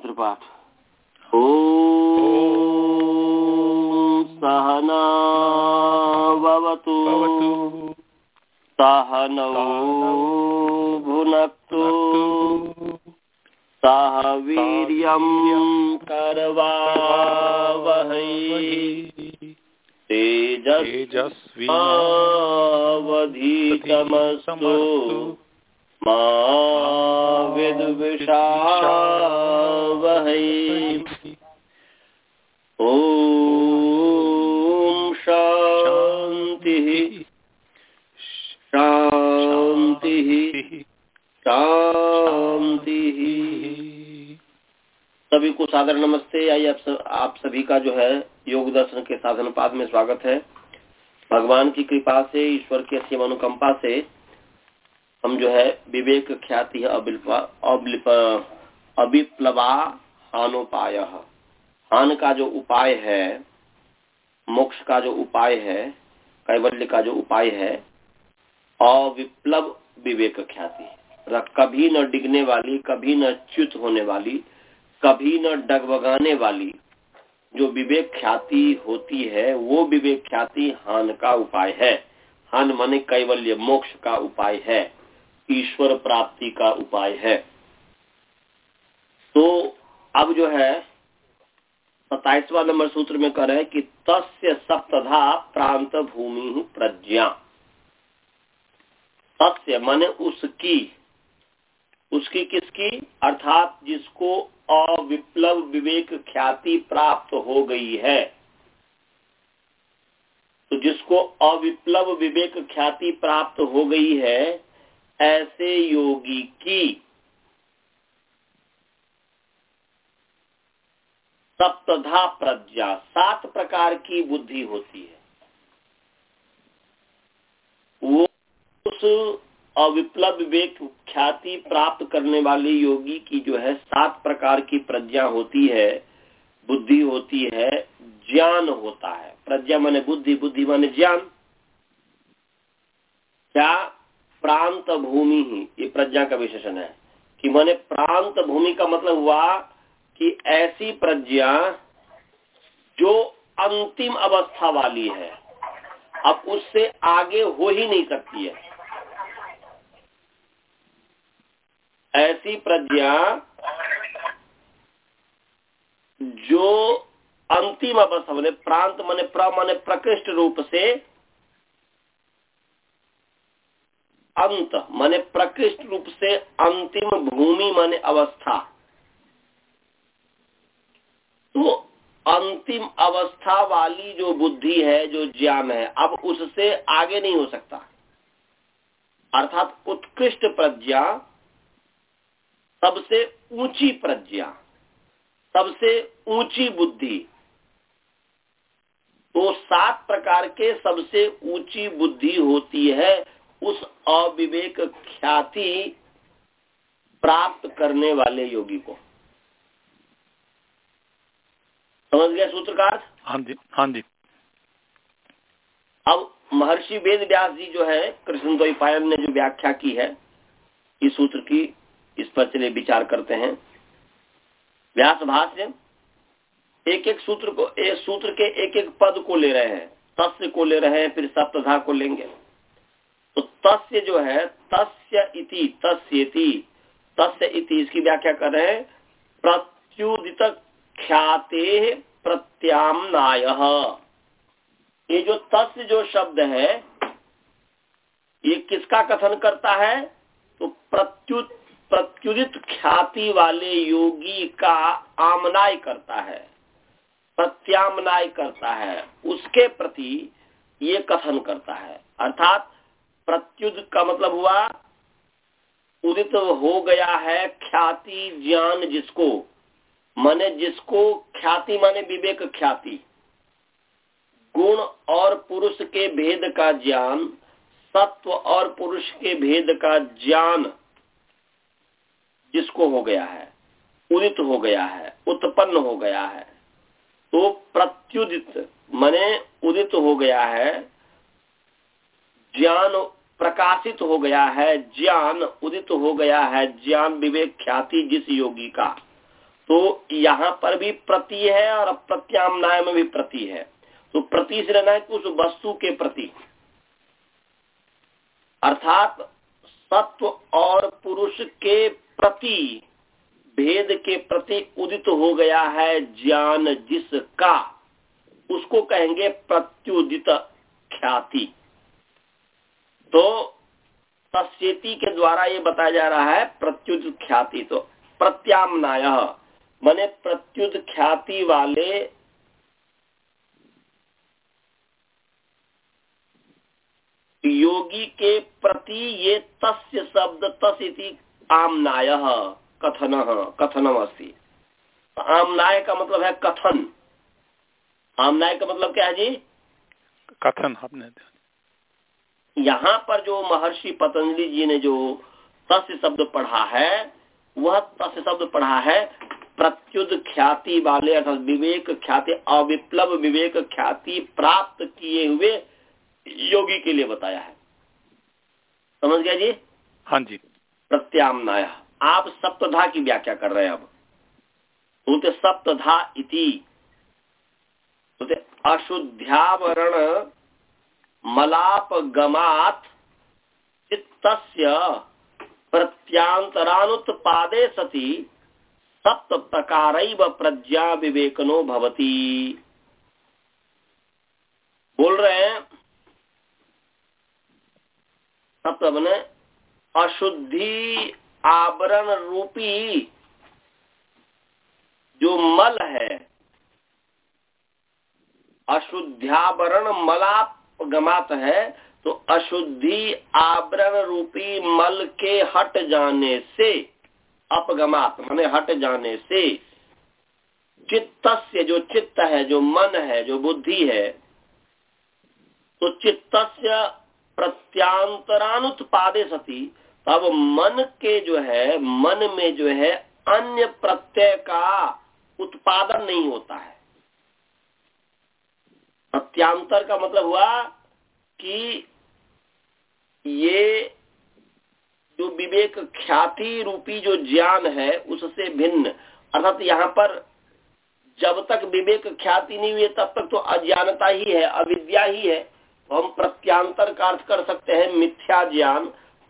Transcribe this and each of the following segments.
मंत्र पाठ ओ सहना भुनक्तु। सह वीर्यं करवावहै। तेजस्वीवधीतमस्तु सभी को सादर नमस्ते। आइए आप, सब, आप सभी का जो है योग दर्शन के साधन पाद में स्वागत है। भगवान की कृपा से ईश्वर की असीम अनुकंपा से हम जो है विवेक ख्याति अभिप्लवा हानोपाय हान का जो उपाय है, मोक्ष का जो उपाय है, कैवल्य का जो उपाय है, अविप्लव विवेक ख्याति कभी न डिगने वाली, कभी न च्युत होने वाली, कभी न डगबगाने वाली जो विवेक ख्याति होती है, वो विवेक ख्याति हान का उपाय है। हान माने कैवल्य, मोक्ष का उपाय है। ईश्वर प्राप्ति का उपाय है। तो अब जो है सताइसवा नंबर सूत्र में कह रहे हैं कि तस्य सप्तधा प्रांत भूमि प्रज्ञा। तस्य माने उसकी। उसकी किसकी? अर्थात जिसको अविप्लव विवेक ख्याति प्राप्त हो गई है। तो जिसको अविप्लव विवेक ख्याति प्राप्त हो गई है ऐसे योगी की सप्तधा प्रज्ञा, सात प्रकार की बुद्धि होती है। वो उस अविप्लव विवेक ख्याति प्राप्त करने वाले योगी की जो है सात प्रकार की प्रज्ञा होती है, बुद्धि होती है, ज्ञान होता है। प्रज्ञा माने बुद्धि बुद्धि माने ज्ञान। क्या प्रांत भूमि ही, ये प्रज्ञा का विशेषण है। कि माने प्रांत भूमि का मतलब हुआ कि ऐसी प्रज्ञा जो अंतिम अवस्था वाली है, अब उससे आगे हो ही नहीं सकती है। ऐसी प्रज्ञा जो अंतिम अवस्था, मैंने प्रांत, माने प्र, माने प्रकृष्ट रूप से अंत, माने प्रकृष्ट रूप से अंतिम भूमि, माने अवस्था। तो अंतिम अवस्था वाली जो बुद्धि है, जो ज्ञान है, अब उससे आगे नहीं हो सकता। अर्थात उत्कृष्ट प्रज्ञा सबसे ऊँची प्रज्ञा, सबसे ऊँची बुद्धि तो सात प्रकार के सबसे ऊँची बुद्धि होती है उस अविवेक ख्याति प्राप्त करने वाले योगी को। समझ गया सूत्रकार? हाँ जी हाँ जी। अब महर्षि वेद व्यास जी जो है कृष्ण द्वैपायन ने जो व्याख्या की है इस सूत्र की इस पर चले विचार करते हैं। व्यास भाष्य एक एक सूत्र को एक सूत्र के एक एक पद को ले रहे हैं। तस्य को ले रहे हैं फिर सप्तधा को लेंगे। तस्य जो है, तस्य इति, तस्यति। तस्य इति, इसकी व्याख्या कर रहे हैं। प्रत्युदित ख्याते प्रत्यामनाय। ये जो तस्य जो शब्द है, ये किसका कथन करता है? तो प्रत्युत प्रत्युदित ख्याति वाले योगी का आमनाय करता है। प्रत्यामनाय करता है। उसके प्रति ये कथन करता है। अर्थात प्रत्युद का मतलब हुआ, उदित हो गया है ख्याति ज्ञान जिसको। माने जिसको ख्याति माने विवेक ख्याति। गुण और पुरुष के भेद का ज्ञान, सत्व और पुरुष के भेद का ज्ञान जिसको हो गया है, उदित हो गया है, उत्पन्न हो गया है। तो प्रत्युदित, मने उदित हो गया है ज्ञान प्रकाशित हो गया है, ज्ञान उदित हो गया है, ज्ञान विवेक ख्याति जिस योगी का। तो यहाँ पर भी प्रति है और प्रत्यामनाय में भी प्रति है। तो प्रति से लेना है उस वस्तु के प्रति। अर्थात सत्व और पुरुष के प्रति, भेद के प्रति उदित हो गया है ज्ञान जिसका, उसको कहेंगे प्रत्युदित ख्याति। तो तस्ेती के द्वारा ये बताया जा रहा है प्रत्युत ख्याति तो। प्रत्यामनाय। मने प्रत्युत ख्याति वाले योगी के प्रति ये तस्य शब्द तस आमनाय। कथन कथनम अस्ति आमनाय का मतलब है कथन। आमनाय का मतलब क्या है जी? कथन, आपने यहाँ पर जो महर्षि पतंजलि जी ने जो तस्य शब्द पढ़ा है वह तस्य शब्द पढ़ा है प्रत्युद ख्याति वाले अर्थात विवेक ख्याति अविप्लव विवेक ख्याति प्राप्त किए हुए योगी के लिए बताया है। समझ गया जी? हाँ जी। प्रत्यामनाय। आप सप्तधा की व्याख्या कर रहे हैं अब। बोलते सप्तधा इति। बोलते अशुद्ध्यावरण मलाप गमात चित्तस्य प्रत्यांतरानुत्पादे सती, सप्त प्रकार प्रज्ञा विवेकनो भवती। बोल रहे हैं, सप्त बने, अशुद्धि आवरण रूपी जो मल है, अशुद्ध्यावरण मलाप गमात है तो अशुद्धि आवरण रूपी मल के हट जाने से, अपगमात, माने हट जाने से चित्त से जो चित्त है, जो मन है, जो बुद्धि है तो चित्त से प्रत्यांतरानुत्पादे सती, तब मन के जो है, मन में जो है अन्य प्रत्यय का उत्पादन नहीं होता है। प्रत्यांतर का मतलब हुआ कि ये जो विवेक ख्याति रूपी जो ज्ञान है, उससे भिन्न। अर्थात यहाँ पर जब तक विवेक ख्याति नहीं हुई तब तक तो अज्ञानता ही है, अविद्या ही है। तो हम प्रत्यांतर का अर्थ कर सकते हैं मिथ्या ज्ञान।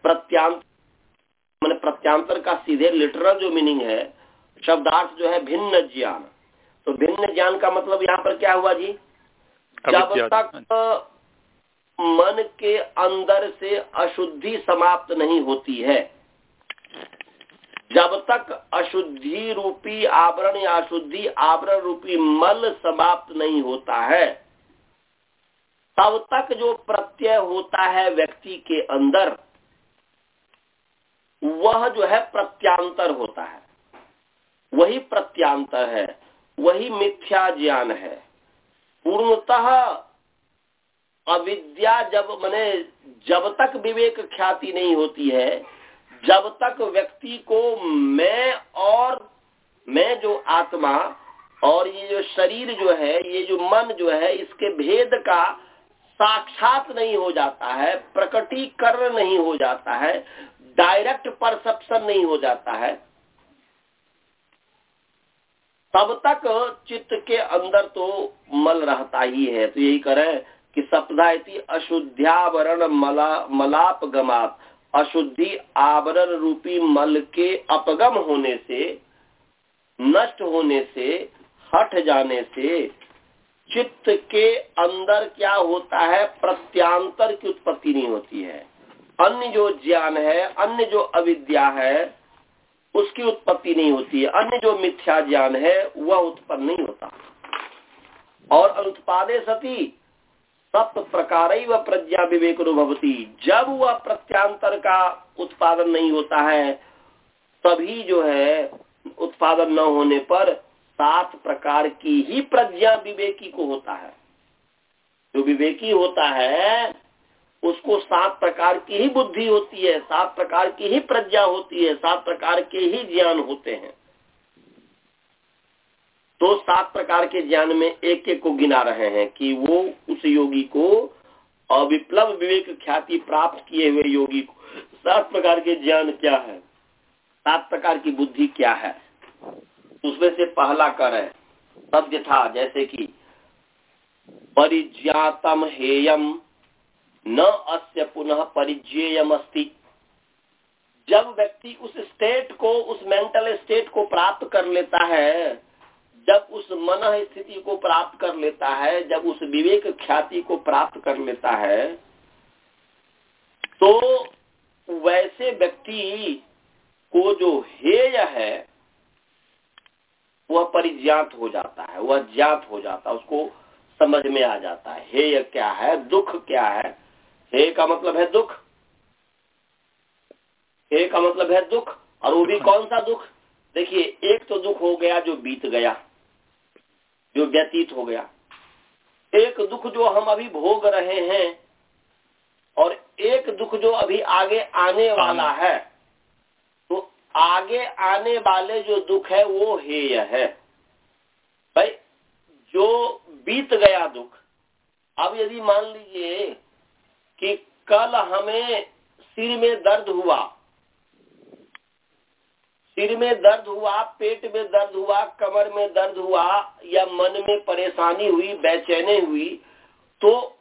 प्रत्यांतर मैंने प्रत्यांतर का सीधे लिटरल जो मीनिंग है, शब्दार्थ जो है भिन्न ज्ञान। तो भिन्न ज्ञान का मतलब यहाँ पर क्या हुआ जी? जब तक मन के अंदर से अशुद्धि समाप्त नहीं होती है जब तक अशुद्धि रूपी आवरण या अशुद्धि आवरण रूपी मल समाप्त नहीं होता है तब तक जो प्रत्यय होता है व्यक्ति के अंदर वह जो है प्रत्यांतर होता है। वही प्रत्यांतर है वही मिथ्या ज्ञान है। पूर्णतः अविद्या जब, मैंने जब तक विवेक ख्याति नहीं होती है, जब तक व्यक्ति को मैं और, मैं जो आत्मा और ये जो शरीर जो है, ये जो मन जो है, इसके भेद का साक्षात नहीं हो जाता है, प्रकटीकरण नहीं हो जाता है डायरेक्ट परसेप्शन नहीं हो जाता है। तब तक चित्त के अंदर तो मल रहता ही है। तो यही करें कि सप्ताह अशुद्ध्यावरण मला मलाप गमात अशुद्धि आवरण रूपी मल के अपगम होने से, नष्ट होने से, हट जाने से, चित्त के अंदर क्या होता है? प्रत्यांतर की उत्पत्ति नहीं होती है। अन्य जो ज्ञान है, अन्य जो अविद्या है उसकी उत्पत्ति नहीं होती है। अन्य जो मिथ्या ज्ञान है, वह उत्पन्न नहीं होता। और अनुत्पादे सती, सप्त प्रकार प्रज्ञा विवेक अनुभवती जब वह प्रत्यांतर का उत्पादन नहीं होता है, तभी जो है, उत्पादन न होने पर सात प्रकार की ही प्रज्ञा विवेकी को होता है। जो विवेकी होता है उसको सात प्रकार की ही बुद्धि होती है, सात प्रकार की ही प्रज्ञा होती है, सात प्रकार के ही ज्ञान होते हैं। तो सात प्रकार के ज्ञान में एक एक को गिना रहे हैं कि वो उस योगी को अविप्लव विवेक ख्याति प्राप्त किए हुए योगी को सात प्रकार के ज्ञान क्या है? सात प्रकार की बुद्धि क्या है? उसमें से पहला कर है सत्य था जैसे कि, परिज्ञातम हेयम न अस्य पुनः परिज्ञेयम अस्ति जब व्यक्ति उस स्टेट को, उस मेंटल स्टेट को प्राप्त कर लेता है, जब उस मन स्थिति को प्राप्त कर लेता है, जब उस विवेक ख्याति को प्राप्त कर लेता है तो वैसे व्यक्ति को जो हेय है, वह परिज्ञात हो जाता है, वह ज्ञात हो जाता है, उसको समझ में आ जाता है, हेय क्या है, दुख क्या है हे का मतलब है दुख? हे का मतलब है दुख? और वो भी कौन सा दुख? देखिए एक तो दुख हो गया जो बीत गया जो व्यतीत हो गया। एक दुख जो हम अभी भोग रहे हैं और एक दुख जो अभी आगे आने वाला है तो आगे आने वाले जो दुख है वो हेय है। भाई जो बीत गया दुख अब यदि मान लीजिए कि कल हमें सिर में दर्द हुआ। सिर में दर्द हुआ, पेट में दर्द हुआ, कमर में दर्द हुआ या मन में परेशानी हुई, बेचैनी हुई तो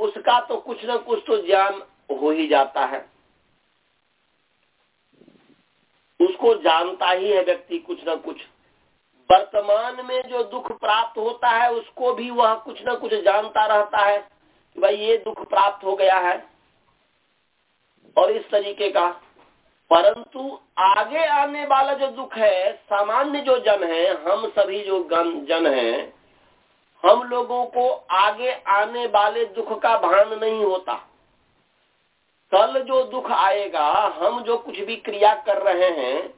उसका तो कुछ न कुछ तो ज्ञान हो ही जाता है। उसको जानता ही है व्यक्ति कुछ न कुछ। वर्तमान में जो दुख प्राप्त होता है, उसको भी वह कुछ न कुछ जानता रहता है। कि भाई ये दुख प्राप्त हो गया है। और इस तरीके का। परंतु आगे आने वाला जो दुख है, सामान्य जो जन है, हम सभी जो जन है, हम लोगों को आगे आने वाले दुख का भान नहीं होता। कल जो दुख आएगा, हम जो कुछ भी क्रिया कर रहे हैं,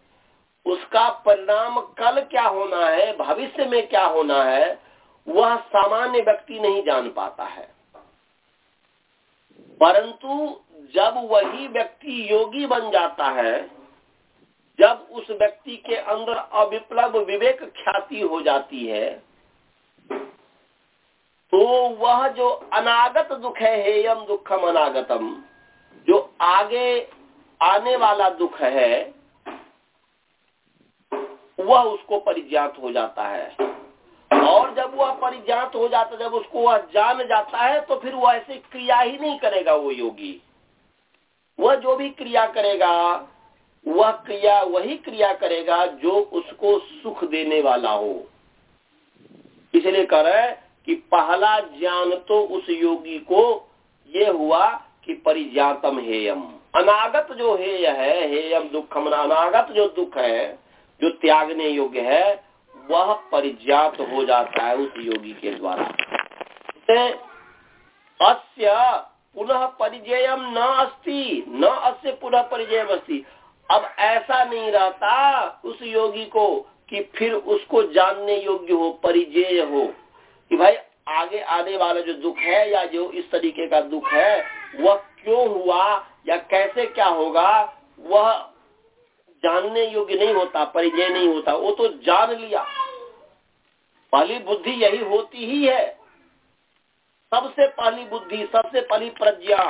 उसका परिणाम कल क्या होना है, भविष्य में क्या होना है, वह सामान्य व्यक्ति नहीं जान पाता है। परंतु जब वही व्यक्ति योगी बन जाता है, जब उस व्यक्ति के अंदर अविप्लव विवेक ख्याति हो जाती है तो वह जो अनागत दुख है हेयम दुखम अनागतम, जो आगे आने वाला दुख है, वह उसको परिज्ञात हो जाता है। और जब वह परिज्ञात हो जाता, जब उसको वह जान जाता है तो फिर वह ऐसे क्रिया ही नहीं करेगा वो योगी। वह जो भी क्रिया करेगा, वह क्रिया, वही क्रिया करेगा जो उसको सुख देने वाला हो। इसलिए कह रहे कि पहला ज्ञान तो उस योगी को ये हुआ कि परिज्ञातम हेयम। अनागत जो हेय है, हेयम दुखम, अनागत जो दुख है, जो त्यागने योग्य है वह परिज्ञात हो जाता है उस योगी के द्वारा। अस्य पुनः परिचय न अस्ति न अस्य पुनः परिचय अस्ति अब ऐसा नहीं रहता उस योगी को कि फिर उसको जानने योग्य हो परिचय हो कि भाई आगे आने वाला जो दुख है या जो इस तरीके का दुख है, वह क्यों हुआ या कैसे क्या होगा, वह जानने योग्य नहीं होता परिजय नहीं होता वो तो जान लिया। पहली बुद्धि यही होती ही है। सबसे पहली बुद्धि सबसे पहली प्रज्ञा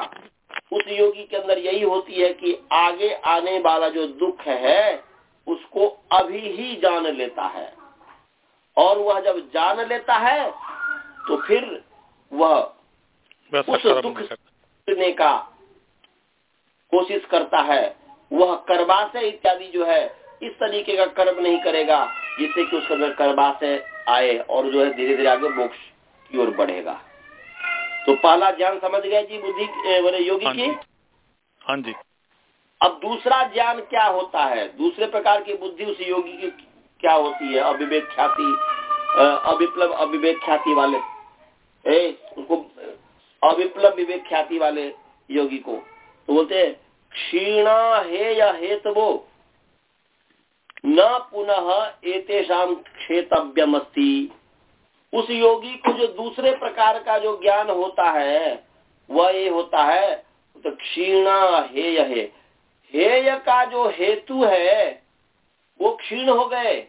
उस योगी के अंदर यही होती है कि आगे आने वाला जो दुख है उसको अभी ही जान लेता है। और वह जब जान लेता है तो फिर वह उस दुख का कोशिश करता है। वह करबासे इत्यादि जो है इस तरीके का कर्म नहीं करेगा जिससे कि उसके अंदर करबासे आए और जो है धीरे धीरे आगे मोक्ष की ओर बढ़ेगा। तो पहला ज्ञान समझ गए जी बुद्धि बोले योगी हाँ की? हाँ जी। अब दूसरा ज्ञान क्या होता है? दूसरे प्रकार की बुद्धि उस योगी की क्या होती है? अविवेक ख्याति अविप्लव अविवेक ख्याति वाले। ए, उसको अविप्लव विवेक ख्याति वाले योगी को। तो बोलते हैं क्षीणा हे या हेतवो। न पुनः एतेषाम क्षेत्रव्यम उस योगी को जो दूसरे प्रकार का जो ज्ञान होता है, वह ये होता है तो क्षीणा हेय है। हेय का जो हेतु है, वो क्षीण हो गए,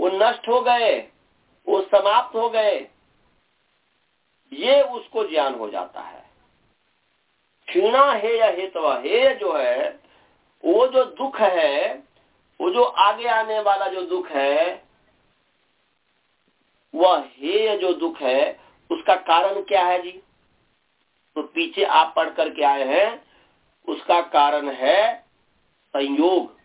वो नष्ट हो गए, वो समाप्त हो गए। ये उसको ज्ञान हो जाता है। क्षीणा हेय हेतु हेय जो है, वो जो दुख है, वो जो आगे आने वाला जो दुख है, वह हेय जो दुख है, उसका कारण क्या है जी? तो पीछे आप पढ़ करके आए हैं, उसका कारण है संयोग।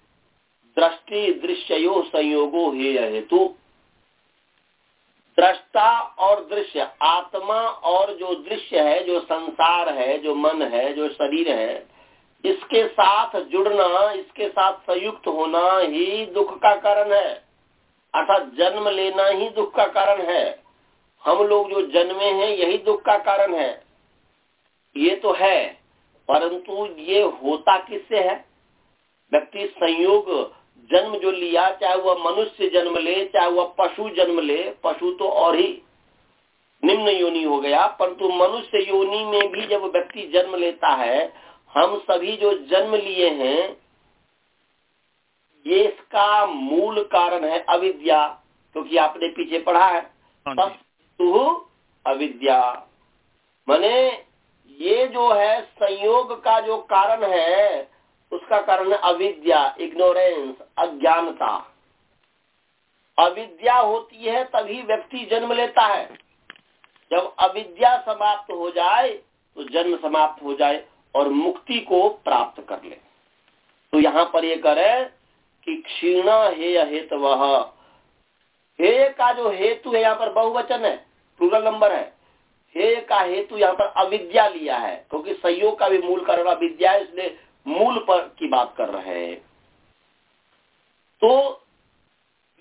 दृष्टि दृश्यो संयोगो हेय हेतु। दृष्टा और दृश्य, आत्मा और जो दृश्य है, जो संसार है, जो मन है, जो शरीर है, इसके साथ जुड़ना, इसके साथ संयुक्त होना ही दुख का कारण है। अर्थात जन्म लेना ही दुख का कारण है। हम लोग जो जन्मे हैं, यही दुख का कारण है। ये तो है, परंतु ये होता किससे है? व्यक्ति संयोग जन्म जो लिया चाहे वह मनुष्य जन्म ले चाहे वह पशु जन्म ले पशु तो और ही निम्न योनि हो गया। परंतु मनुष्य योनि में भी जब व्यक्ति जन्म लेता है हम सभी जो जन्म लिए हैं ये इसका मूल कारण है अविद्या क्योंकि तो आपने पीछे पढ़ा है। तस्तु अविद्या। माने ये जो है संयोग का जो कारण है उसका कारण है अविद्या इग्नोरेंस अज्ञानता। अविद्या होती है, तभी व्यक्ति जन्म लेता है। जब अविद्या समाप्त हो जाए तो जन्म समाप्त हो जाए और मुक्ति को प्राप्त कर ले। तो यहाँ पर ये करे कि क्षीण हे हेत वह हे का जो हेतु है, यहाँ पर बहुवचन है प्लूरल नंबर है। हे का हेतु यहाँ पर अविद्या लिया है, क्योंकि संयोग का भी मूल कारण अविद्या है, इसलिए मूल पर की बात कर रहे हैं। तो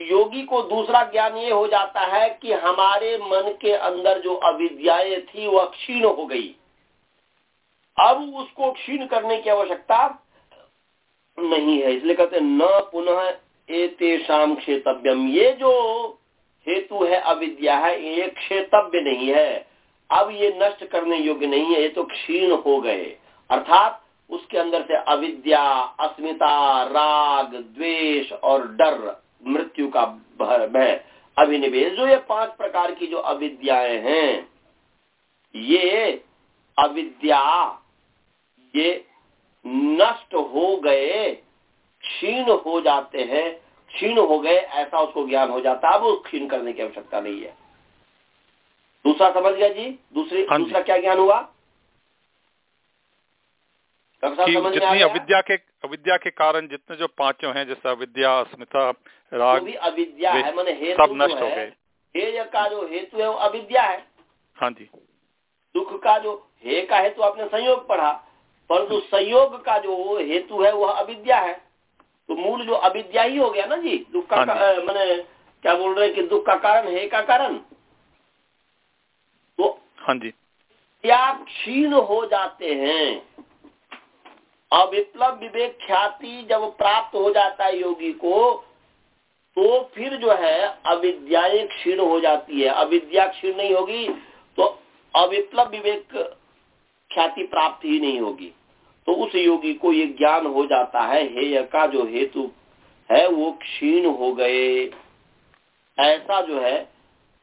योगी को दूसरा ज्ञान ये हो जाता है कि हमारे मन के अंदर जो अविद्याएँ थी, वह क्षीण हो गई। अब उसको क्षीण करने की आवश्यकता नहीं है। इसलिए कहते न पुनः एतेषाम क्षेत्रव्यम ये जो हेतु है, अविद्या है, ये क्षेत्रव्य नहीं है। अब ये नष्ट करने योग्य नहीं है, ये तो क्षीण हो गए। अर्थात उसके अंदर से अविद्या अस्मिता राग द्वेष और डर मृत्यु का भय अभिनिवेश जो ये पाँच प्रकार की जो अविद्याएँ हैं ये अविद्या ये नष्ट हो गए क्षीण हो जाते हैं। क्षीण हो गए ऐसा उसको ज्ञान हो जाता है अब क्षीण करने की आवश्यकता नहीं है। दूसरा समझ गया जी? दूसरी हाँ दूसरा क्या ज्ञान हुआ? कि जितनी अविद्या के अविद्या के कारण जितने जो पाँचों हैं जैसे अविद्या अस्मिता राग भी अविद्या है मैंने सब नष्ट हो गए। हे का जो हेतु है वो अविद्या है। हाँ जी। दुख का जो हे का हेतु आपने संयोग पढ़ा परंतु संयोग का जो हेतु है वह अविद्या है। तो मूल जो अविद्या ही हो गया ना जी दुख का हाँ मैंने क्या बोल रहे कि दुख का कारण हे का कारण? तो हाँ जी। क्या क्षीण हो जाते हैं। अविप्लव विवेक ख्याति जब प्राप्त हो जाता है योगी को तो फिर जो है अविद्या क्षीण हो जाती है। अविद्या क्षीण नहीं होगी तो अविप्लव विवेक ख्याति प्राप्त ही नहीं होगी। तो उस योगी को ये ज्ञान हो जाता है, हेय का जो हेतु है वो क्षीण हो गए। ऐसा जो है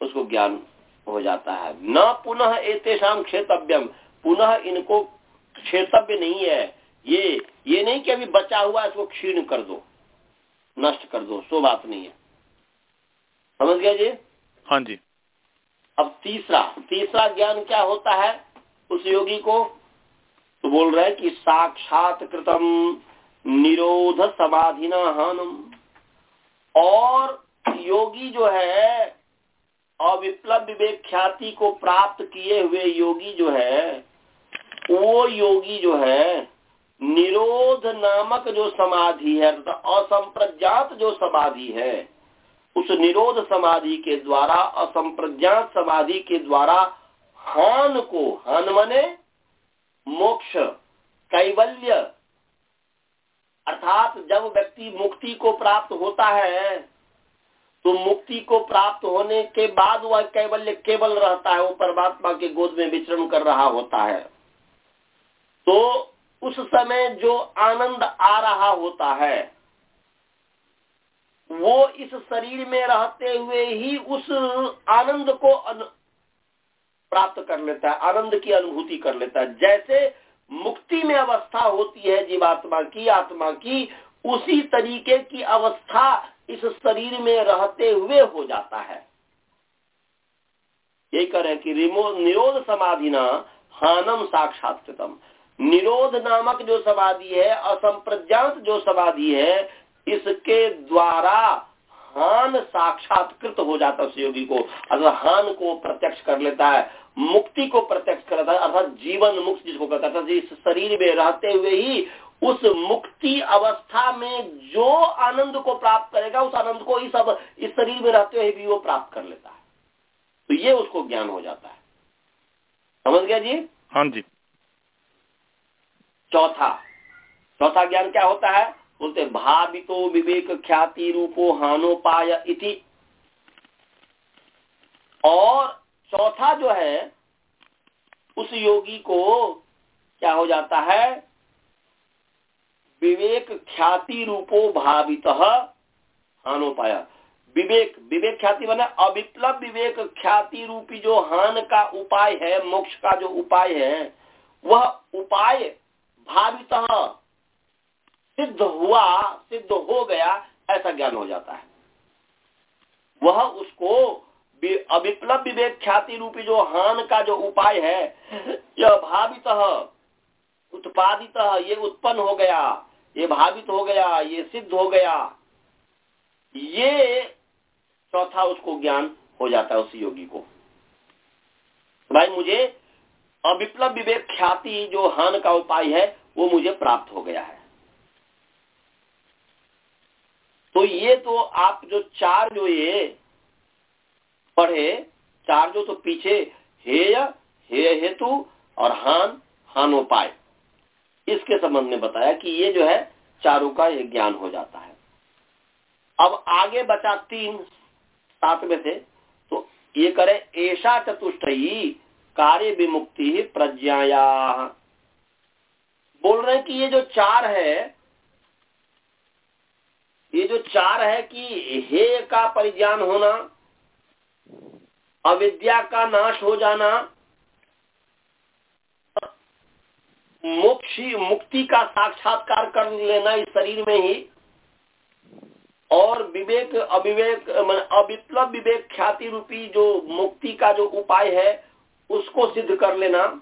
उसको ज्ञान हो जाता है। न पुनः एतेषाम क्षेत्रव्यम पुनः इनको क्षेत्रव्य नहीं है। ये ये नहीं कि अभी बचा हुआ इसको क्षीण कर दो। नष्ट कर दो सो बात नहीं है। समझ गया जी? हाँ जी। अब तीसरा तीसरा ज्ञान क्या होता है उस योगी को? तो बोल रहे कि साक्षात कृतम निरोध समाधि हनम और योगी जो है अविप्लब विवेक ख्याति को प्राप्त किए हुए योगी जो है वो योगी जो है निरोध नामक जो समाधि है असंप्रज्ञात जो समाधि है, उस निरोध समाधि के द्वारा, असंप्रज्ञात समाधि के द्वारा हान को हान मने मोक्ष, कैवल्य, अर्थात जब व्यक्ति मुक्ति को प्राप्त होता है तो मुक्ति को प्राप्त होने के बाद वह कैवल्य केवल रहता है, वो परमात्मा के गोद में विचरण कर रहा होता है। तो उस समय जो आनंद आ रहा होता है, वो इस शरीर में रहते हुए ही उस आनंद को प्राप्त कर लेता है, आनंद की अनुभूति कर लेता है। जैसे मुक्ति में अवस्था होती है जीवात्मा की, आत्मा की, उसी तरीके की अवस्था इस शरीर में रहते हुए हो जाता है। यही हैं कि निरोध समाधि ना हानम साक्षात्म निरोध नामक जो समाधि है, असंप्रज्ञात जो समाधि है, इसके द्वारा हान साक्षात्कृत हो जाता है योगी को। अर्थात हान को प्रत्यक्ष कर लेता है, मुक्ति को प्रत्यक्ष कर लेता है, अर्थात जीवन मुक्त जिसको कहता है इस शरीर में रहते हुए ही उस मुक्ति अवस्था में जो आनंद को प्राप्त करेगा, उस आनंद को इस अब, इस शरीर में रहते हुए भी वो प्राप्त कर लेता है। तो ये उसको ज्ञान हो जाता है। समझ गया जी? हाँ जी। चौथा। चौथा ज्ञान क्या होता है? बोलते भावितो विवेक ख्याति रूपो हानोपाय इति। और चौथा जो है, उस योगी को क्या हो जाता है? विवेक ख्याति रूपो भावित हानोपाय। विवेक विवेक ख्याति बने अविप्लव विवेक ख्याति रूपी जो हान का उपाय है, मोक्ष का जो उपाय है, वह उपाय भावित सिद्ध हुआ, सिद्ध हो गया, ऐसा ज्ञान हो जाता है। वह उसको अविप्लव विवेक ख्याति रूपी जो हान का जो उपाय है, यह भावित उत्पादित, ये उत्पन्न हो गया, ये भावित हो गया, ये सिद्ध हो गया। ये चौथा उसको ज्ञान हो जाता है उस योगी को। भाई, मुझे अविप्लव विवेक ख्याति जो हान का उपाय है, वो मुझे प्राप्त हो गया है। तो ये तो आप जो चार जो ये पढ़े, चार जो तो पीछे, हेय हे हेतु और हान हान उपाय। इसके संबंध में बताया कि ये जो है, चारों का ये ज्ञान हो जाता है। अब आगे बचा तीन, सात में से तो ये करे ऐसा चतुष्टयी कार्य विमुक्ति प्रज्ञाया। बोल रहे हैं कि ये जो चार है, ये जो चार है कि हे का परिज्ञान होना, अविद्या का नाश हो जाना, मोक्षी, मुक्ति का साक्षात्कार कर लेना इस शरीर में ही, और विवेक, अविवेक अविप्लव विवेक ख्याति रूपी जो मुक्ति का जो उपाय है उसको सिद्ध कर लेना।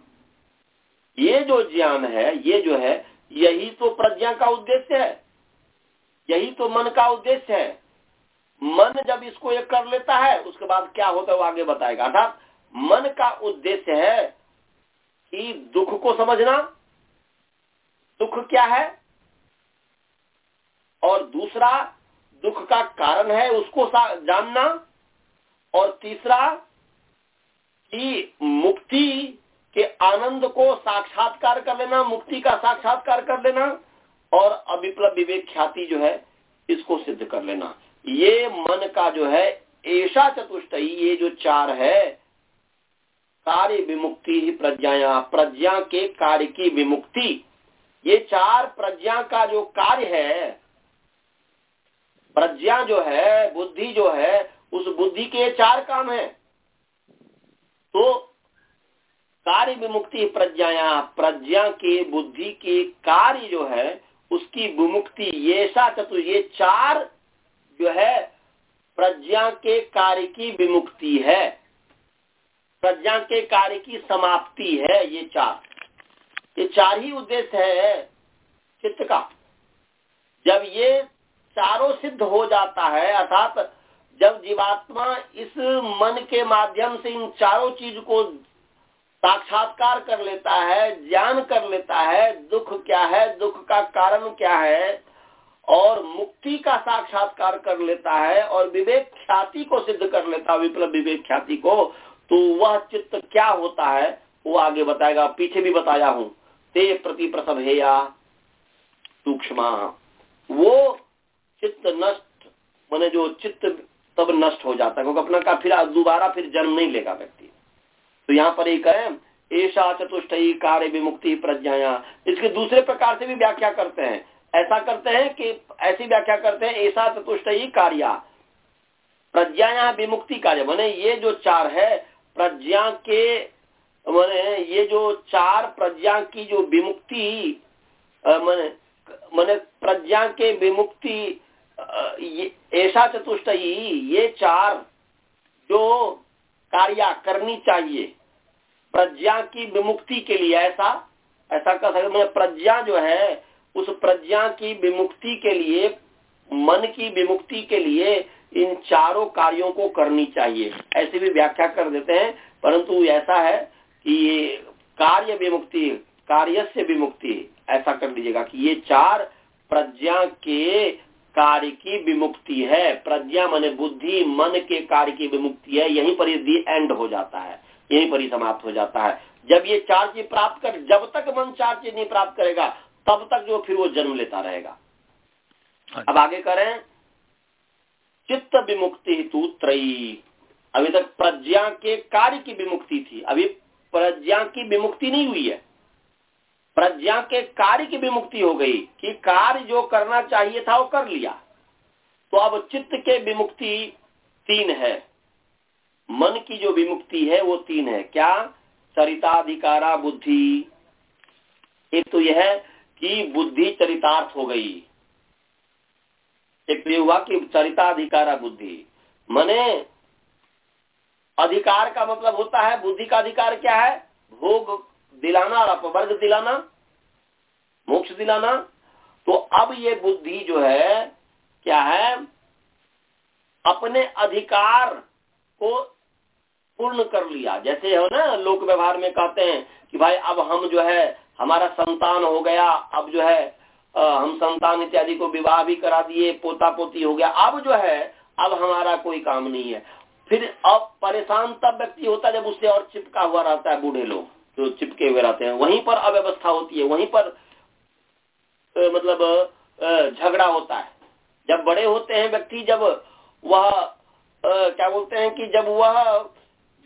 ये जो ज्ञान है, ये जो है, यही तो प्रज्ञा का उद्देश्य है। यही तो मन का उद्देश्य है। मन जब इसको एक कर लेता है, उसके बाद क्या होता है वो आगे बताएगा। अर्थात मन का उद्देश्य है कि दुख को समझना। दुख क्या है? और दूसरा, दुख का कारण है उसको जानना। और तीसरा कि मुक्ति के आनंद को साक्षात्कार कर लेना, मुक्ति का साक्षात्कार कर लेना और अविप्लव विवेक ख्याति जो है, इसको सिद्ध कर लेना। ये मन का जो है, ऐसा चतुष्टयी ये जो चार है, कार्य विमुक्ति ही प्रज्ञा प्रज्ञा के कार्य की विमुक्ति। ये चार प्रज्ञा का जो कार्य है, प्रज्ञा जो है, बुद्धि जो है, उस बुद्धि के चार काम है। तो कार्य विमुक्ति प्रज्ञा प्रज्ञा के, बुद्धि के कार्य जो है, उसकी विमुक्ति ये चतु, ये चार जो है, प्रज्ञा के कार्य की विमुक्ति है। प्रज्ञा के कार्य की समाप्ति है ये चार। ये चार ही उद्देश्य है चित्त का। जब ये चारों सिद्ध हो जाता है, अर्थात जब जीवात्मा इस मन के माध्यम से इन चारों चीज़ को साक्षात्कार कर लेता है, ज्ञान कर लेता है, दुख क्या है, दुख का कारण क्या है, और मुक्ति का साक्षात्कार कर लेता है, और विवेक ख्याति को सिद्ध कर लेता है, विप्लव विवेक ख्याति को तो वह चित्त क्या होता है, वो आगे बताएगा, पीछे भी बताया हूँ। ते प्रति प्रसव है या सूक्ष्म। वो चित्त नष्ट, मैंने जो चित्त तब नष्ट हो जाता है, क्योंकि अपना का फिर दोबारा फिर जन्म नहीं लेगा व्यक्ति। तो यहाँ पर एक है ऐसा चतुष्टयी कार्य विमुक्ति प्रज्ञाया। इसके दूसरे प्रकार से भी व्याख्या करते हैं। ऐसा करते हैं कि ऐसी व्याख्या करते हैं ऐसा चतुष्टयी कार्य। प्रज्ञा विमुक्ति कार्य। मैंने ये जो चार है, प्रज्ञा के, मैंने ये जो चार प्रज्ञा की जो विमुक्ति मैंने मैंने प्रज्ञा के विमुक्ति ऐसा चतुष्टयी ये चार जो कार्य करनी चाहिए, प्रज्ञा की विमुक्ति के लिए ऐसा ऐसा कर सकते प्रज्ञा जो है, उस प्रज्ञा की विमुक्ति के लिए, मन की विमुक्ति के लिए इन चारों कार्यों को करनी चाहिए। ऐसी भी व्याख्या कर देते हैं, परंतु ऐसा है कि ये कार्य विमुक्ति कार्य से विमुक्ति, ऐसा कर लीजिएगा कि ये चार प्रज्ञा के कार्य की विमुक्ति है। प्रज्ञा मन बुद्धि मन के कार्य की विमुक्ति है। यहीं पर दी एंड हो जाता है। यहीं पर ही समाप्त हो जाता है। जब ये चार चीज़ प्राप्त कर जब तक मन चार चीज़ नहीं प्राप्त करेगा तब तक जो फिर वो जन्म लेता रहेगा। हाँ अब आगे करें। चित्त विमुक्ति हेतु त्रयी। अभी तक प्रज्ञा के कार्य की विमुक्ति थी। अभी प्रज्ञा की विमुक्ति नहीं हुई है। प्रज्ञा के कार्य की विमुक्ति हो गई कि कार्य जो करना चाहिए था वो कर लिया। तो अब चित्त के विमुक्ति तीन है। मन की जो विमुक्ति है वो तीन है। क्या? चरिताधिकारा बुद्धि। एक तो यह है कि बुद्धि चरितार्थ हो गई। एक तो ये हुआ कि चरिताधिकारा बुद्धि। मने अधिकार का मतलब होता है, बुद्धि का अधिकार क्या है? भोग दिलाना और अपवर्ग दिलाना मोक्ष दिलाना तो अब ये बुद्धि जो है क्या है? अपने अधिकार को पूर्ण कर लिया। जैसे हो ना लोक व्यवहार में कहते हैं कि भाई अब हम जो है हमारा संतान हो गया अब जो है आ, हम संतान इत्यादि को विवाह भी करा दिए पोता पोती हो गया। अब जो है अब हमारा कोई काम नहीं है। फिर अब परेशान तब व्यक्ति होता है जब उससे और चिपका हुआ रहता है बूढ़े लोग। जो चिपके हुए रहते हैं वहीं पर अव्यवस्था होती है वहीं पर आ, मतलब झगड़ा होता है। जब बड़े होते हैं व्यक्ति जब वह क्या बोलते हैं कि जब वह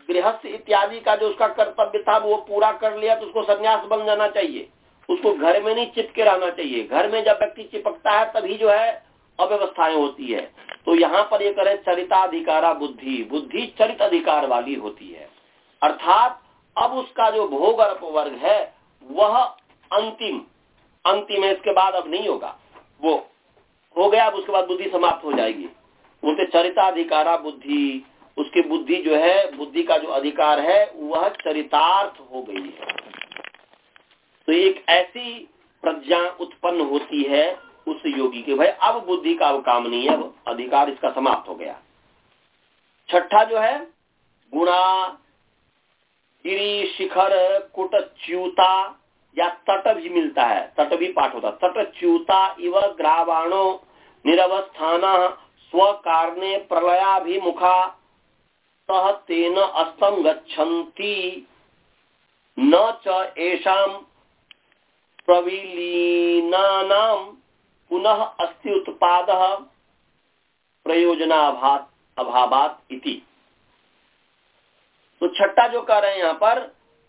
गृहस्थ इत्यादि का जो उसका कर्तव्य था वो पूरा कर लिया तो उसको संन्यास बन जाना चाहिए। उसको घर में नहीं चिपके रहना चाहिए। घर में जब व्यक्ति चिपकता है तभी जो है अव्यवस्थाएँ होती है। तो यहाँ पर ये करे चरिताधिकारा बुद्धि। बुद्धि चरित अधिकार वाली होती है। अर्थात अब उसका जो भोग और अपवर्ग है, वह अंतिम। अंतिम है, इसके बाद अब नहीं होगा। वो हो गया, अब उसके बाद बुद्धि समाप्त हो जाएगी। बोलते चरिताधिकारा, बुद्धि, उसकी बुद्धि जो है, बुद्धि का जो अधिकार है, वह चरितार्थ हो गई है। तो एक ऐसी प्रज्ञा उत्पन्न होती है उस योगी के। भाई, अब बुद्धि का अब काम नहीं है अब अधिकार इसका समाप्त हो गया। छठा जो है, गुणा गिरी शिखर कुट च्यूता, या तट भी मिलता है, तट भी पाठ होता तट, च्यूता, इव, ग्रावाणो, निरवस्थान स्व कारणे प्रलयाभिमुखा सह तेन अस्तम गच्छन्ति, न च एषाम पुनः अस्ति उत्पाद प्रयोजना अभावात इति। तो छठा जो कह रहे हैं यहाँ पर